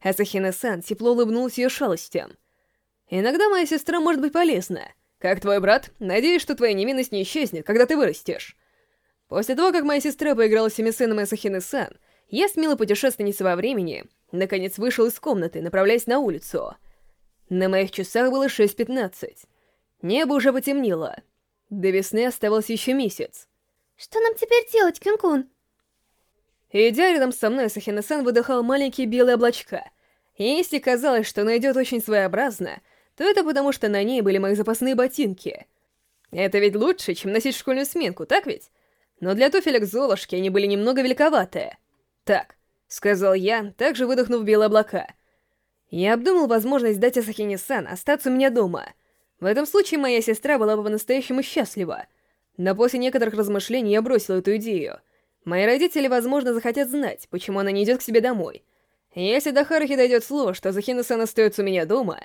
Асахина-сан тепло улыбнулась ее шалостям. «Иногда моя сестра может быть полезна. Как твой брат, надеюсь, что твоя невинность не исчезнет, когда ты вырастешь». После того, как моя сестра поиграла с Семисеном и Асахины-сан, я, смело путешественница во времени, наконец вышел из комнаты, направляясь на улицу. На моих часах было 6.15. Небо уже потемнело. До весны оставался еще месяц. Что нам теперь делать, Кюн-кун? Идя рядом со мной, Сахина-сан выдыхал маленькие белые облачка. И если казалось, что она идет очень своеобразно, то это потому, что на ней были мои запасные ботинки. Это ведь лучше, чем носить школьную сменку, так ведь? Но для туфелек Золушки они были немного великоватые. «Так», — сказал я, также выдохнув белые облака. Я обдумал возможность дать Асахине-сан остаться у меня дома. В этом случае моя сестра была бы по-настоящему счастлива. Но после некоторых размышлений я бросил эту идею. Мои родители, возможно, захотят знать, почему она не идет к себе домой. Если до Харахи дойдет слово, что Захина-сан остается у меня дома...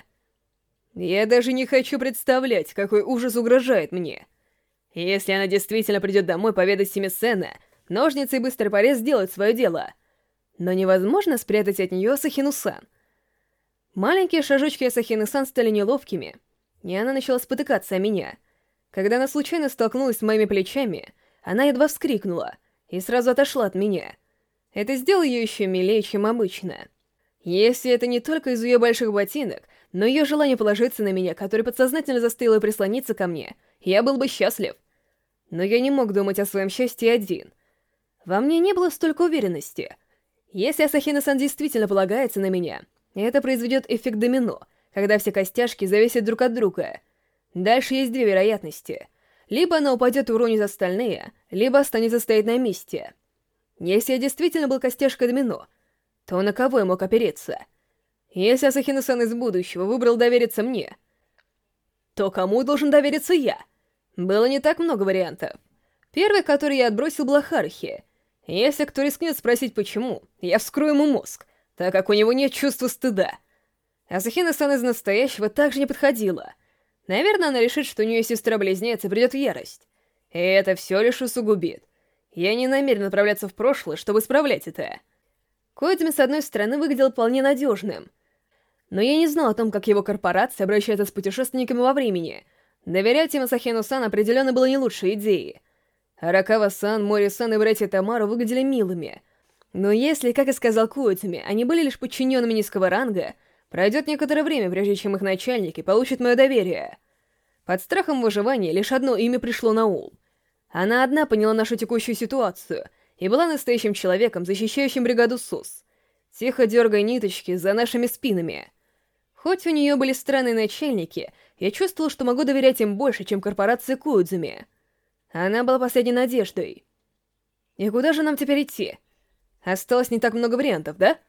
Я даже не хочу представлять, какой ужас угрожает мне. Если она действительно придет домой поведать Симисена, ножницы и быстрый порез сделают свое дело. Но невозможно спрятать от нее Асахину-сан. Маленькие шажочки Асахины-сан стали неловкими, и она начала спотыкаться о меня. Когда она случайно столкнулась с моими плечами, она едва вскрикнула и сразу отошла от меня. Это сделало ее еще милее, чем обычно. Если это не только из ее больших ботинок, но ее желание положиться на меня, которое подсознательно заставило прислониться ко мне, я был бы счастлив. Но я не мог думать о своем счастье один. Во мне не было столько уверенности. Если Асахина-сан действительно полагается на меня, это произведет эффект домино, когда все костяшки зависят друг от друга — Дальше есть две вероятности. Либо она упадет и уронит остальные, либо останется стоять на месте. Если я действительно был костяшкой домино, то на кого я мог опереться? Если Асахина-сан из будущего выбрал довериться мне, то кому должен довериться я? Было не так много вариантов. Первый, который я отбросил, был Хархи. Если кто рискнет спросить почему, я вскрою ему мозг, так как у него нет чувства стыда. Асахина-сан из настоящего также не подходила — Наверное, она решит, что у нее сестра-близнец и придет в ярость. И это все лишь усугубит. Я не намерен отправляться в прошлое, чтобы исправлять это. Коидзми, с одной стороны, выглядел вполне надежным. Но я не знал о том, как его корпорация обращается с путешественниками во времени. Доверять им Асахену-сан определенно было не лучшей идеей. Аракава-сан, Мори-сан и братья Тамару выглядели милыми. Но если, как и сказал Коидзми, они были лишь подчиненными низкого ранга, Пройдет некоторое время, прежде чем их начальники получат мое доверие. Под страхом выживания лишь одно имя пришло на ум. Она одна поняла нашу текущую ситуацию и была настоящим человеком, защищающим бригаду СУС, тихо дергая ниточки за нашими спинами. Хоть у нее были странные начальники, я чувствовал, что могу доверять им больше, чем корпорации Куидзуми. Она была последней надеждой. И куда же нам теперь идти? Осталось не так много вариантов, да? Да.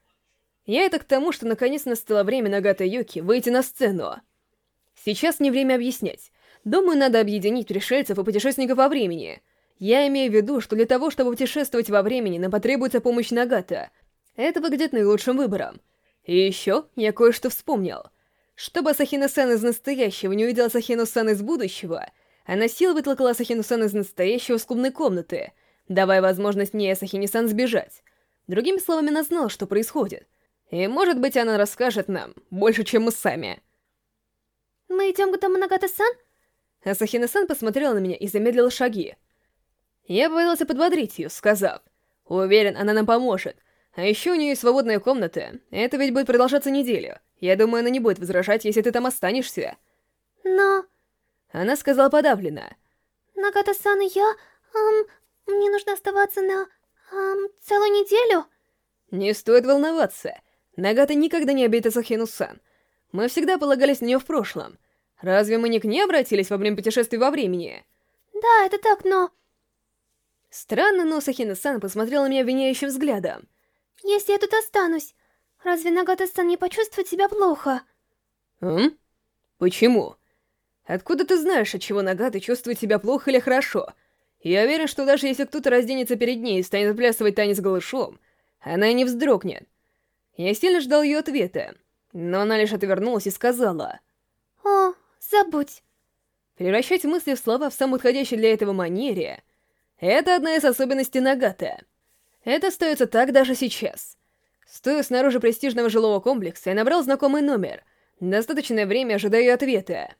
Я это к тому, что наконец настало время Нагата Юки выйти на сцену. Сейчас не время объяснять. Думаю, надо объединить пришельцев и путешественников во времени. Я имею в виду, что для того, чтобы путешествовать во времени, нам потребуется помощь Нагата. Это выглядит наилучшим выбором. И еще я кое-что вспомнил. Чтобы Асахина-сан из настоящего не увидел Асахину-сан из будущего, она силой вытолкала Асахину-сан из настоящего с клубной комнаты, давая возможность мне и Асахине-сан сбежать. Другими словами, она знала, что происходит. И, может быть, она расскажет нам больше, чем мы сами. Мы идем к дому Нагата-сан? Асахина-сан посмотрела на меня и замедлила шаги. Я попытался подбодрить ее, сказав, «Уверен, она нам поможет. А еще у нее есть свободная комната. Это ведь будет продолжаться неделю. Я думаю, она не будет возражать, если ты там останешься». Но... Она сказала подавленно. Нагата-сан и я... Эм, мне нужно оставаться на... Эм, целую неделю? Не стоит волноваться. Нагата никогда не обидит Асахину-сан. Мы всегда полагались на нее в прошлом. Разве мы не к ней обратились во время путешествий во времени? Да, это так, но... Странно, но Сахина-сан посмотрела на меня обвиняющим взглядом. Если я тут останусь, разве Нагата-сан не почувствует себя плохо? М? Почему? Откуда ты знаешь, от чего Нагата чувствует себя плохо или хорошо? Я уверен, что даже если кто-то разденется перед ней и станет отплясывать танец голышом, она и не вздрогнет. Я сильно ждал ее ответа, но она лишь отвернулась и сказала... «О, забудь». Превращать мысли в слова в самой подходящей для этого манере — это одна из особенностей Нагата. Это остается так даже сейчас. Стоя снаружи престижного жилого комплекса, я набрал знакомый номер. Достаточное время ожидаю ответа.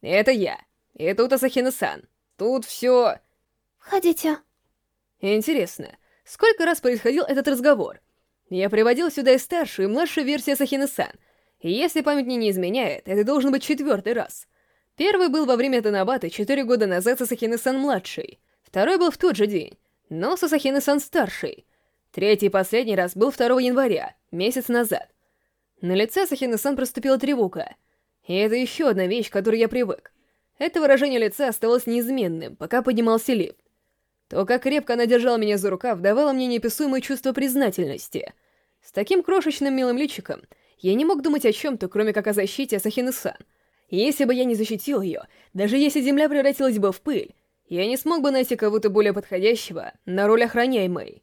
Это я. И тут Асахина-сан. Тут все... Входите. Интересно, сколько раз происходил этот разговор? Я приводил сюда и старшую, и младшую версию Асахина-сан. И если память мне не изменяет, это должен быть четвертый раз. Первый был во время Танабаты четыре года назад с Асахина-сан младший. Второй был в тот же день, но с Асахина-сан старший. Третий и последний раз был 2 января, месяц назад. На лице Асахина-сан проступила тревога. И это еще одна вещь, к которой я привык. Это выражение лица оставалось неизменным, пока поднимался лифт. То, как крепко она держала меня за рукав, давало мне неописуемое чувство признательности. С таким крошечным милым личиком я не мог думать о чем-то, кроме как о защите Асахины-сан. Если бы я не защитил ее, даже если земля превратилась бы в пыль, я не смог бы найти кого-то более подходящего на роль охраняемой.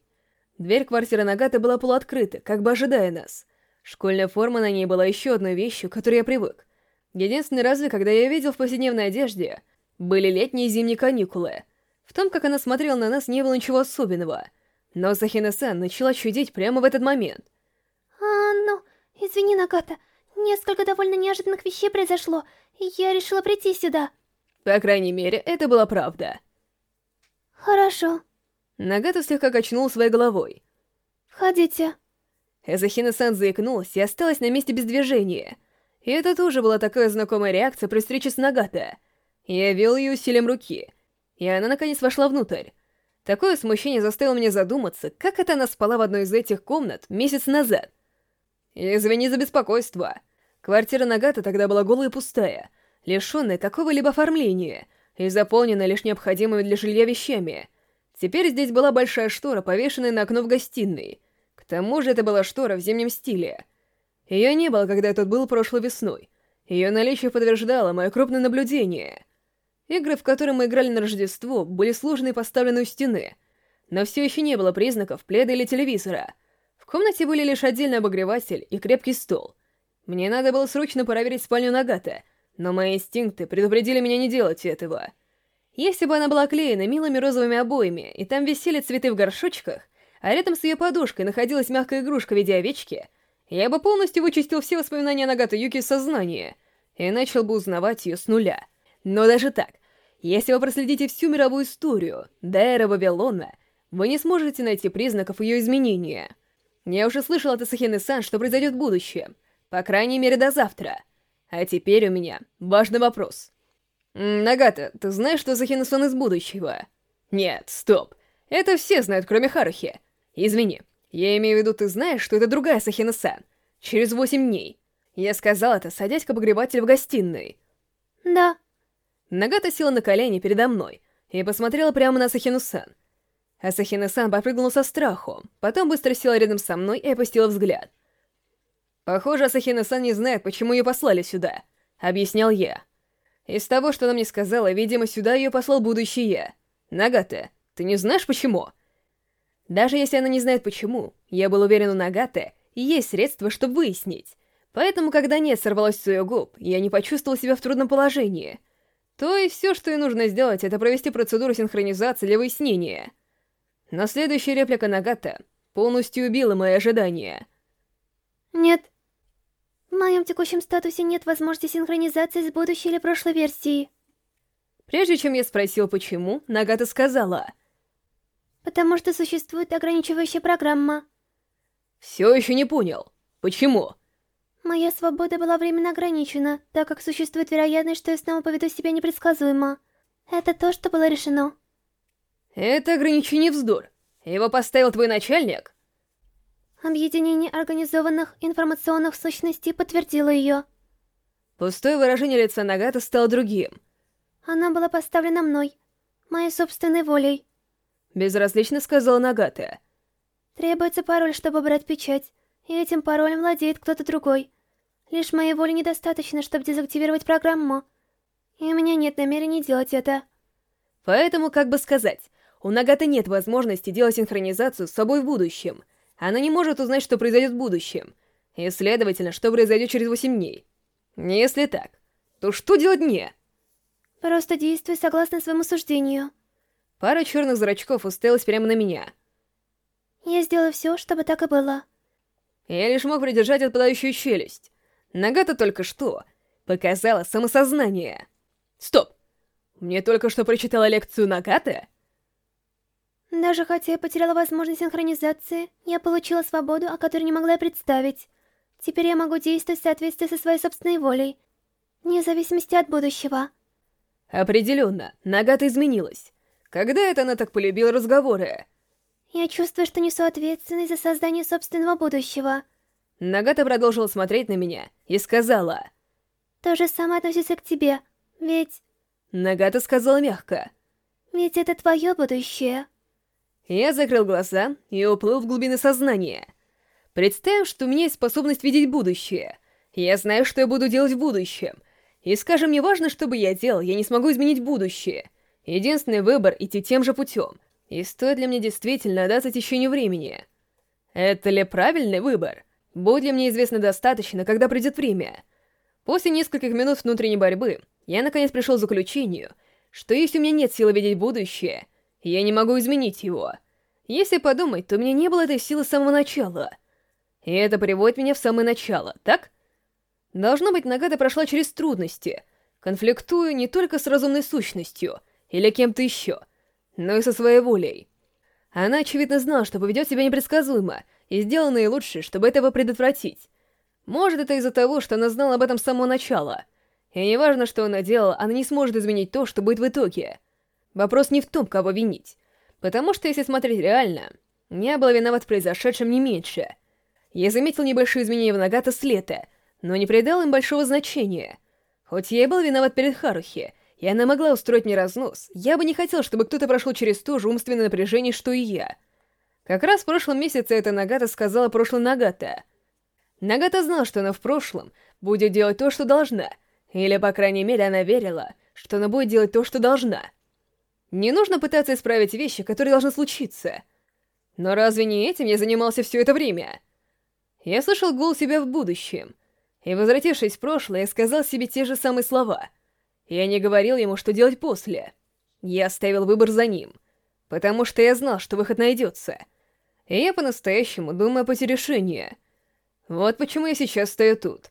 Дверь квартиры Нагата была полуоткрыта, как бы ожидая нас. Школьная форма на ней была еще одной вещью, к которой я привык. Единственное разве, когда я видел в повседневной одежде, были летние и зимние каникулы. В том, как она смотрела на нас, не было ничего особенного. Но Сахина-сан начала чудить прямо в этот момент. А, ну, извини, Нагата, несколько довольно неожиданных вещей произошло, и я решила прийти сюда. По крайней мере, это была правда. Хорошо. Нагата слегка качнул своей головой. Входите. Эзахина-сан заикнулась и осталась на месте без движения. И это тоже была такая знакомая реакция при встрече с Нагата. Я вел ее усилием руки, и она наконец вошла внутрь. Такое смущение заставило меня задуматься, как это она спала в одной из этих комнат месяц назад. Извини за беспокойство. Квартира Нагата тогда была голая и пустая, лишенная какого-либо оформления и заполненная лишь необходимыми для жилья вещами. Теперь здесь была большая штора, повешенная на окно в гостиной. К тому же это была штора в зимнем стиле — ее не было, когда я тут был прошлой весной. Ее наличие подтверждало мое крупное наблюдение. Игры, в которые мы играли на Рождество, были сложные и поставлены у стены, но все еще не было признаков пледа или телевизора. В комнате были лишь отдельный обогреватель и крепкий стол. Мне надо было срочно проверить спальню Нагата, но мои инстинкты предупредили меня не делать этого. Если бы она была клеена милыми розовыми обоями, и там висели цветы в горшочках, а рядом с ее подушкой находилась мягкая игрушка в виде овечки — я бы полностью вычистил все воспоминания Нагата Юки из сознания и начал бы узнавать ее с нуля. Но даже так, если вы проследите всю мировую историю до эры Вавилона, вы не сможете найти признаков ее изменения. Я уже слышал от Асахины-сан, что произойдет в будущем. По крайней мере, до завтра. А теперь у меня важный вопрос. Нагата, ты знаешь, что Асахина-сан из будущего? Нет, стоп. Это все знают, кроме Харухи. Извини, я имею в виду, ты знаешь, что это другая Сахина-сан. Через восемь дней. Я сказал это, садясь к обогревателю в гостиной. Да. Нагата села на колени передо мной и посмотрела прямо на Сахину-сан. А Сахина-сан попрыгнула со страху, потом быстро села рядом со мной и опустила взгляд. «Похоже, Асахина-сан не знает, почему ее послали сюда», — объяснял я. Из того, что она мне сказала, видимо, сюда ее послал будущий я. Нагата, ты не знаешь, почему?» Даже если она не знает почему, я был уверен у Нагаты, есть средства, чтобы выяснить. Поэтому, когда «нет» сорвалось с ее губ, я не почувствовал себя в трудном положении. То есть все, что ей нужно сделать, это провести процедуру синхронизации для выяснения. Но следующая реплика Нагата полностью убила мои ожидания. Нет. В моем текущем статусе нет возможности синхронизации с будущей или прошлой версией. Прежде чем я спросил, почему, Нагата сказала. Потому что существует ограничивающая программа. Все еще не понял. Почему? Моя свобода была временно ограничена, так как существует вероятность, что я снова поведу себя непредсказуемо. Это то, что было решено. Это ограничение вздор. Его поставил твой начальник? Объединение организованных информационных сущностей подтвердило ее. Пустое выражение лица Нагата стало другим. Она была поставлена мной, моей собственной волей. Безразлично сказала Нагата. Требуется пароль, чтобы брать печать, и этим паролем владеет кто-то другой. Лишь моей воли недостаточно, чтобы дезактивировать программу. И у меня нет намерения делать это. Поэтому, как бы сказать, у Нагаты нет возможности делать синхронизацию с собой в будущем. Она не может узнать, что произойдет в будущем. И, следовательно, что произойдет через 8 дней. Если так, то что делать мне? Просто действуй согласно своему суждению. Пара черных зрачков уставилась прямо на меня. Я сделаю все, чтобы так и было. Я лишь мог придержать отпадающую челюсть. Нагата только что показала самосознание. Стоп! Мне только что прочитала лекцию Нагата? Даже хотя я потеряла возможность синхронизации, я получила свободу, о которой не могла представить. Теперь я могу действовать в соответствии со своей собственной волей, вне зависимости от будущего. Определенно, Нагата изменилась. Когда это она так полюбила разговоры? Я чувствую, что несу ответственность за создание собственного будущего. Нагата продолжила смотреть на меня и сказала... То же самое относится к тебе, ведь... Нагата сказала мягко. Ведь это твое будущее. Я закрыл глаза и уплыл в глубины сознания. Представим, что у меня есть способность видеть будущее. Я знаю, что я буду делать в будущем. И скажем, мне важно, что бы я делал, я не смогу изменить будущее. Единственный выбор — идти тем же путем. И стоит ли мне действительно даться течению времени? Это ли правильный выбор? Будет ли мне известно достаточно, когда придет время? После нескольких минут внутренней борьбы, я наконец пришел к заключению, что если у меня нет силы видеть будущее, я не могу изменить его. Если подумать, то у меня не было этой силы с самого начала. И это приводит меня в самое начало, так? Должно быть, Нагата прошла через трудности, конфликтуя не только с разумной сущностью или кем-то еще, но и со своей волей. Она, очевидно, знала, что поведет себя непредсказуемо, и сделала наилучшее, чтобы этого предотвратить. Может, это из-за того, что она знала об этом с самого начала. И неважно, что она делала, она не сможет изменить то, что будет в итоге. Вопрос не в том, кого винить. Потому что, если смотреть реально, я был виноват в произошедшем не меньше. Я заметил небольшие изменения в Нагата с лета, но не придал им большого значения. Хоть я и был виноват перед Харухи, и она могла устроить мне разнос, я бы не хотел, чтобы кто-то прошел через то же умственное напряжение, что и я. Как раз в прошлом месяце эта Нагата сказала прошлой Нагата. Нагата знала, что она в прошлом будет делать то, что должна, или, по крайней мере, она верила, что она будет делать то, что должна. Не нужно пытаться исправить вещи, которые должны случиться. Но разве не этим я занимался все это время? Я слышал голос себя в будущем, и, возвратившись в прошлое, я сказал себе те же самые слова — я не говорил ему, что делать после. Я оставил выбор за ним, потому что я знал, что выход найдется. И я по-настоящему думаю о пути решения. Вот почему я сейчас стою тут.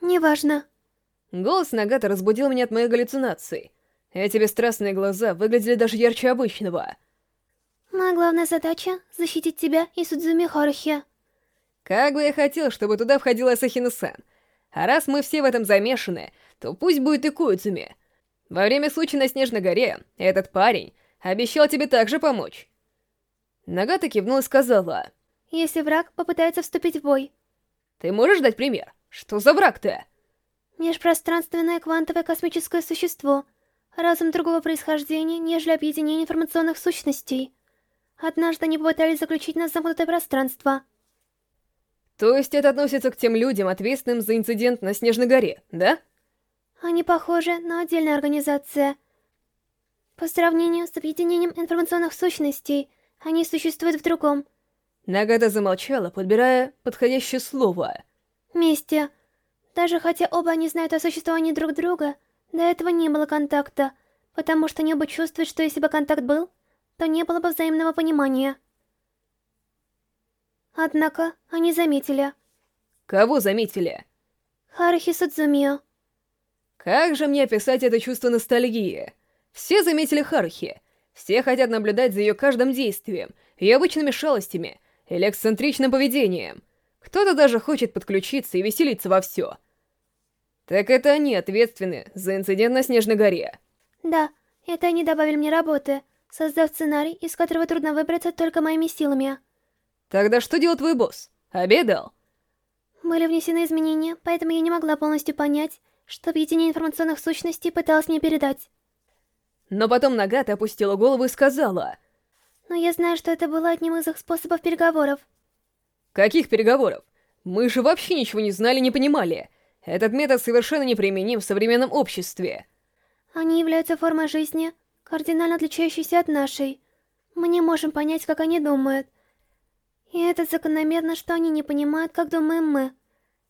Неважно. Голос Нагата разбудил меня от моих галлюцинаций. Эти бесстрастные глаза выглядели даже ярче обычного. Моя главная задача — защитить тебя и Судзуми Харухи. Как бы я хотел, чтобы туда входила Асахина-сан. А раз мы все в этом замешаны, то пусть будет и Куицуми. Во время случая на Снежной горе этот парень обещал тебе также помочь. Нагата кивнула и сказала. Если враг попытается вступить в бой. Ты можешь дать пример? Что за враг-то? Межпространственное квантовое космическое существо. Разум другого происхождения, нежели объединение информационных сущностей. Однажды они попытались заключить нас в замкнутое пространство. То есть это относится к тем людям, ответственным за инцидент на Снежной горе, да? Они похожи, но отдельная организация. По сравнению с объединением информационных сущностей, они существуют в другом. Нагата замолчала, подбирая подходящее слово. Месте. Даже хотя оба они знают о существовании друг друга, до этого не было контакта, потому что они оба чувствуют, что если бы контакт был, то не было бы взаимного понимания. Однако, они заметили. Кого заметили? Харухи Судзумио. Как же мне описать это чувство ностальгии? Все заметили Харухи. Все хотят наблюдать за ее каждым действием, ее обычными шалостями или эксцентричным поведением. Кто-то даже хочет подключиться и веселиться во все. Так это они ответственны за инцидент на Снежной горе. Да, это они добавили мне работы, создав сценарий, из которого трудно выбраться только моими силами. Тогда что делал твой босс? Обедал? Были внесены изменения, поэтому я не могла полностью понять, что объединение информационных сущностей пыталась мне передать. Но потом Нагата опустила голову и сказала... Но я знаю, что это было одним из их способов переговоров. Каких переговоров? Мы же вообще ничего не знали, не понимали. Этот метод совершенно неприменим в современном обществе. Они являются формой жизни, кардинально отличающейся от нашей. Мы не можем понять, как они думают. И это закономерно, что они не понимают, как думаем мы.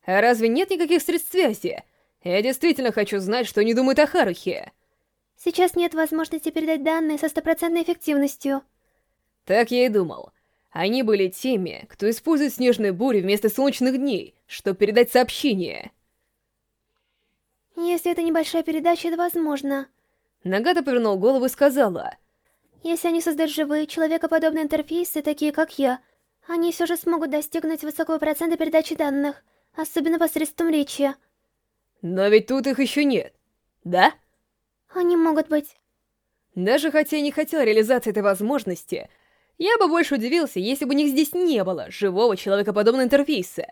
А разве нет никаких средств связи? Я действительно хочу знать, что они думают о Харухе. Сейчас нет возможности передать данные со стопроцентной эффективностью. Так я и думал. Они были теми, кто использует снежные бури вместо солнечных дней, чтобы передать сообщение. Если это небольшая передача, это возможно. Нагата повернул голову и сказала. Если они создают живые, человекоподобные интерфейсы, такие как я, они все же смогут достигнуть высокого процента передачи данных, особенно посредством речи. Но ведь тут их еще нет, да? Они могут быть. Даже хотя я не хотел реализации этой возможности, я бы больше удивился, если бы у них здесь не было живого человекоподобного интерфейса.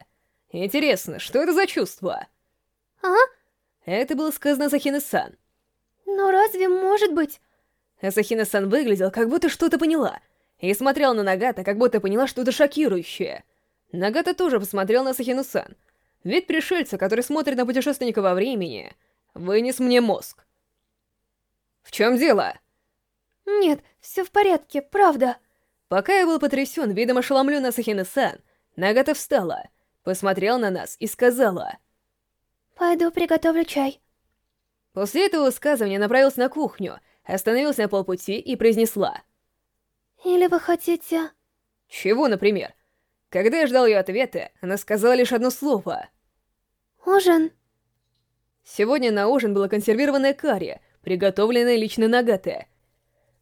Интересно, что это за чувство? А? Это было сказано Асахина-сан. Но разве может быть? Асахина-сан выглядел, как будто что-то поняла, и смотрел на Нагата, как будто поняла что-то шокирующее. Нагата тоже посмотрел на Асахину-сан. Вид пришельца, который смотрит на путешественника во времени, вынес мне мозг. «В чем дело?» «Нет, все в порядке, правда». Пока я был потрясен видом ошеломленной Асахины-сан, Нагата встала, посмотрела на нас и сказала... «Пойду приготовлю чай». После этого высказывания направилась на кухню, остановилась на полпути и произнесла... «Или вы хотите...» «Чего, например?» Когда я ждал ее ответа, она сказала лишь одно слово. «Ужин». Сегодня на ужин было консервированное карри, приготовленное лично Нагате.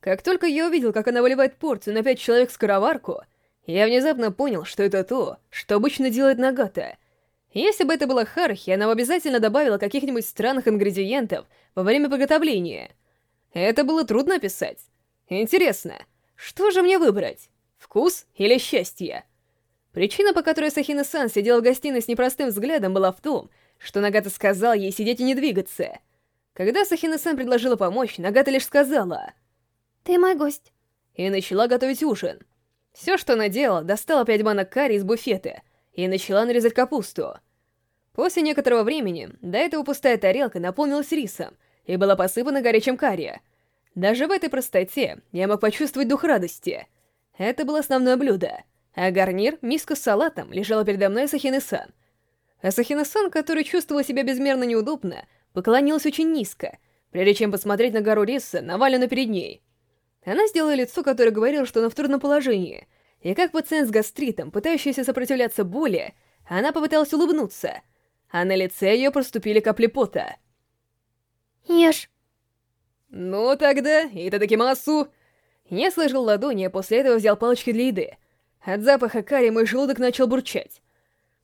Как только я увидел, как она выливает порцию на пять человек скороварку, я внезапно понял, что это то, что обычно делает Нагата. Если бы это была Харахи, она бы обязательно добавила каких-нибудь странных ингредиентов во время приготовления. Это было трудно описать. Интересно, что же мне выбрать? Вкус или счастье? Причина, по которой Сахина-сан сидела в гостиной с непростым взглядом, была в том, что Нагата сказал ей сидеть и не двигаться. Когда Сахина-сан предложила помочь, Нагата лишь сказала «Ты мой гость» и начала готовить ужин. Все, что она делала, достала пять банок карри из буфета и начала нарезать капусту. После некоторого времени, до этого пустая тарелка наполнилась рисом и была посыпана горячим карри. Даже в этой простоте я мог почувствовать дух радости. Это было основное блюдо — а гарнир, миска с салатом, лежала передо мной Асахины-сан. Асахина-сан, который чувствовала себя безмерно неудобно, поклонилась очень низко, прежде чем посмотреть на гору риса, наваленную перед ней. Она сделала лицо, которое говорило, что она в трудном положении, и как пациент с гастритом, пытающийся сопротивляться боли, она попыталась улыбнуться, а на лице ее проступили капли пота. «Ешь». «Ну тогда, Итадакимасу!» Я сложил ладони, а после этого взял палочки для еды — от запаха карри мой желудок начал бурчать.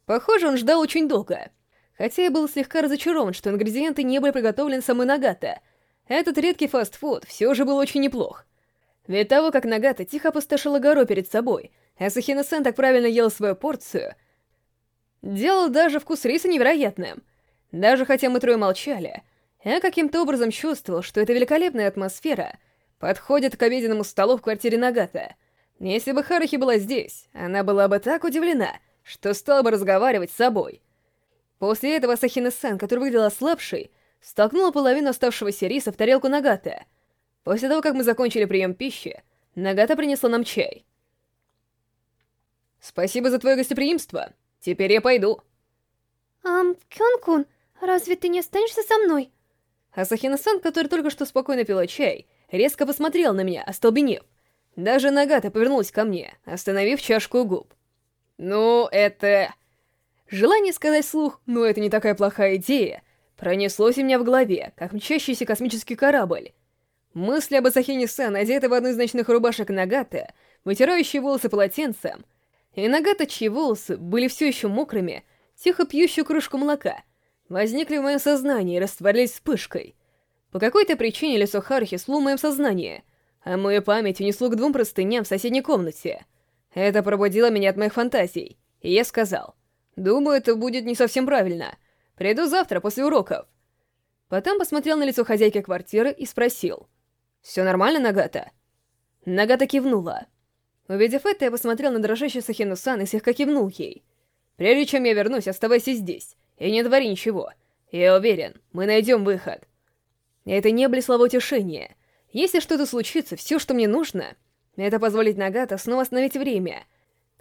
Похоже, он ждал очень долго. Хотя я был слегка разочарован, что ингредиенты не были приготовлены самой Нагата. Этот редкий фастфуд все же был очень неплох. Ведь того, как Нагата тихо опустошила гору перед собой, а Сахина-сан так правильно ел свою порцию, делал даже вкус риса невероятным. Даже хотя мы трое молчали, я каким-то образом чувствовал, что эта великолепная атмосфера подходит к обеденному столу в квартире Нагата — если бы Харахи была здесь, она была бы так удивлена, что стала бы разговаривать с собой. После этого Сахина-сан, который выглядел ослабшей, столкнула половину оставшегося риса в тарелку Нагата. После того, как мы закончили прием пищи, Нагата принесла нам чай. «Спасибо за твое гостеприимство. Теперь я пойду». «Ам, Кён-кун, разве ты не останешься со мной?» Асахина-сан, который только что спокойно пила чай, резко посмотрел на меня, остолбенев. Даже Нагата повернулась ко мне, остановив чашку губ. «Ну, это...» Желание сказать слух «ну, это не такая плохая идея» пронеслось у меня в голове, как мчащийся космический корабль. Мысли об Асахине-сан, одетой в одну из ночных рубашек Нагата, вытирающей волосы полотенцем, и Нагата, чьи волосы были все еще мокрыми, тихо пьющую кружку молока, возникли в моем сознании и растворились вспышкой. По какой-то причине лицо Харухи сло в моем сознании, а мою память унесло к двум простыням в соседней комнате. Это пробудило меня от моих фантазий, и я сказал, «Думаю, это будет не совсем правильно. Приду завтра после уроков». Потом посмотрел на лицо хозяйки квартиры и спросил, «Все нормально, Нагата?» Нагата кивнула. Увидев это, я посмотрел на дрожащую Сахину-сан и слегка кивнул ей. «Прежде чем я вернусь, оставайся здесь, и не твори ничего. Я уверен, мы найдем выход». Это не были слова утешения. Если что-то случится, все, что мне нужно, это позволить Нагата снова остановить время,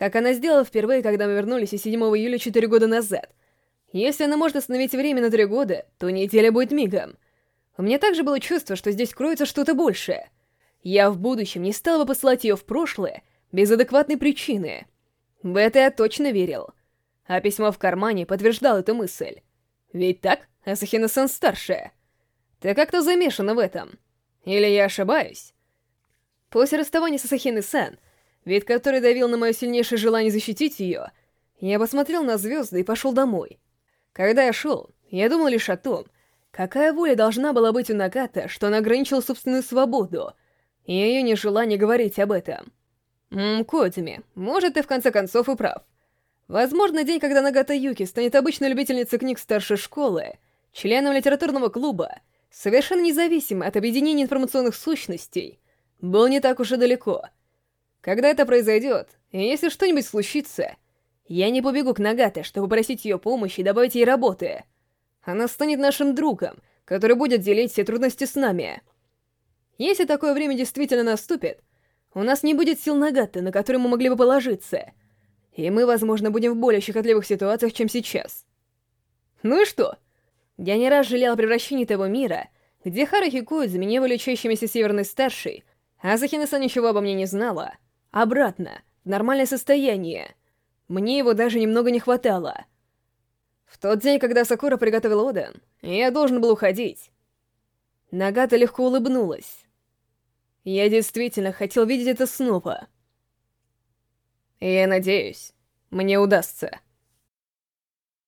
как она сделала впервые, когда мы вернулись из 7 июля 4 года назад. Если она может остановить время на 3 года, то неделя будет мигом. У меня также было чувство, что здесь кроется что-то большее. Я в будущем не стал бы посылать ее в прошлое без адекватной причины. В это я точно верил. А письмо в кармане подтверждало эту мысль. Ведь так, Асахина-сан старшая. Ты как-то замешана в этом. Или я ошибаюсь? После расставания с Асахиной-сан, вид который давил на мое сильнейшее желание защитить ее, я посмотрел на звезды и пошел домой. Когда я шел, я думал лишь о том, какая воля должна была быть у Нагата, что она ограничила собственную свободу, и ее нежелание говорить об этом. Ммм, Кодзими, может, ты в конце концов и прав. Возможно, день, когда Нагата Юки станет обычной любительницей книг старшей школы, членом литературного клуба, совершенно независимо от объединения информационных сущностей, был не так уж и далеко. Когда это произойдет, и если что-нибудь случится, я не побегу к Нагате, чтобы просить ее помощи и добавить ей работы. Она станет нашим другом, который будет делить все трудности с нами. Если такое время действительно наступит, у нас не будет сил Нагаты, на которые мы могли бы положиться. И мы, возможно, будем в более щекотливых ситуациях, чем сейчас. Ну и что? Я не раз жалел о превращении того мира, где Харахи Коидзу меня вылечащимися северной старшей, а Захинеса ничего обо мне не знала. Обратно, в нормальное состояние. Мне его даже немного не хватало. В тот день, когда Сакура приготовил Одан, я должен был уходить. Нагата легко улыбнулась. Я действительно хотел видеть это снова. Я надеюсь, мне удастся.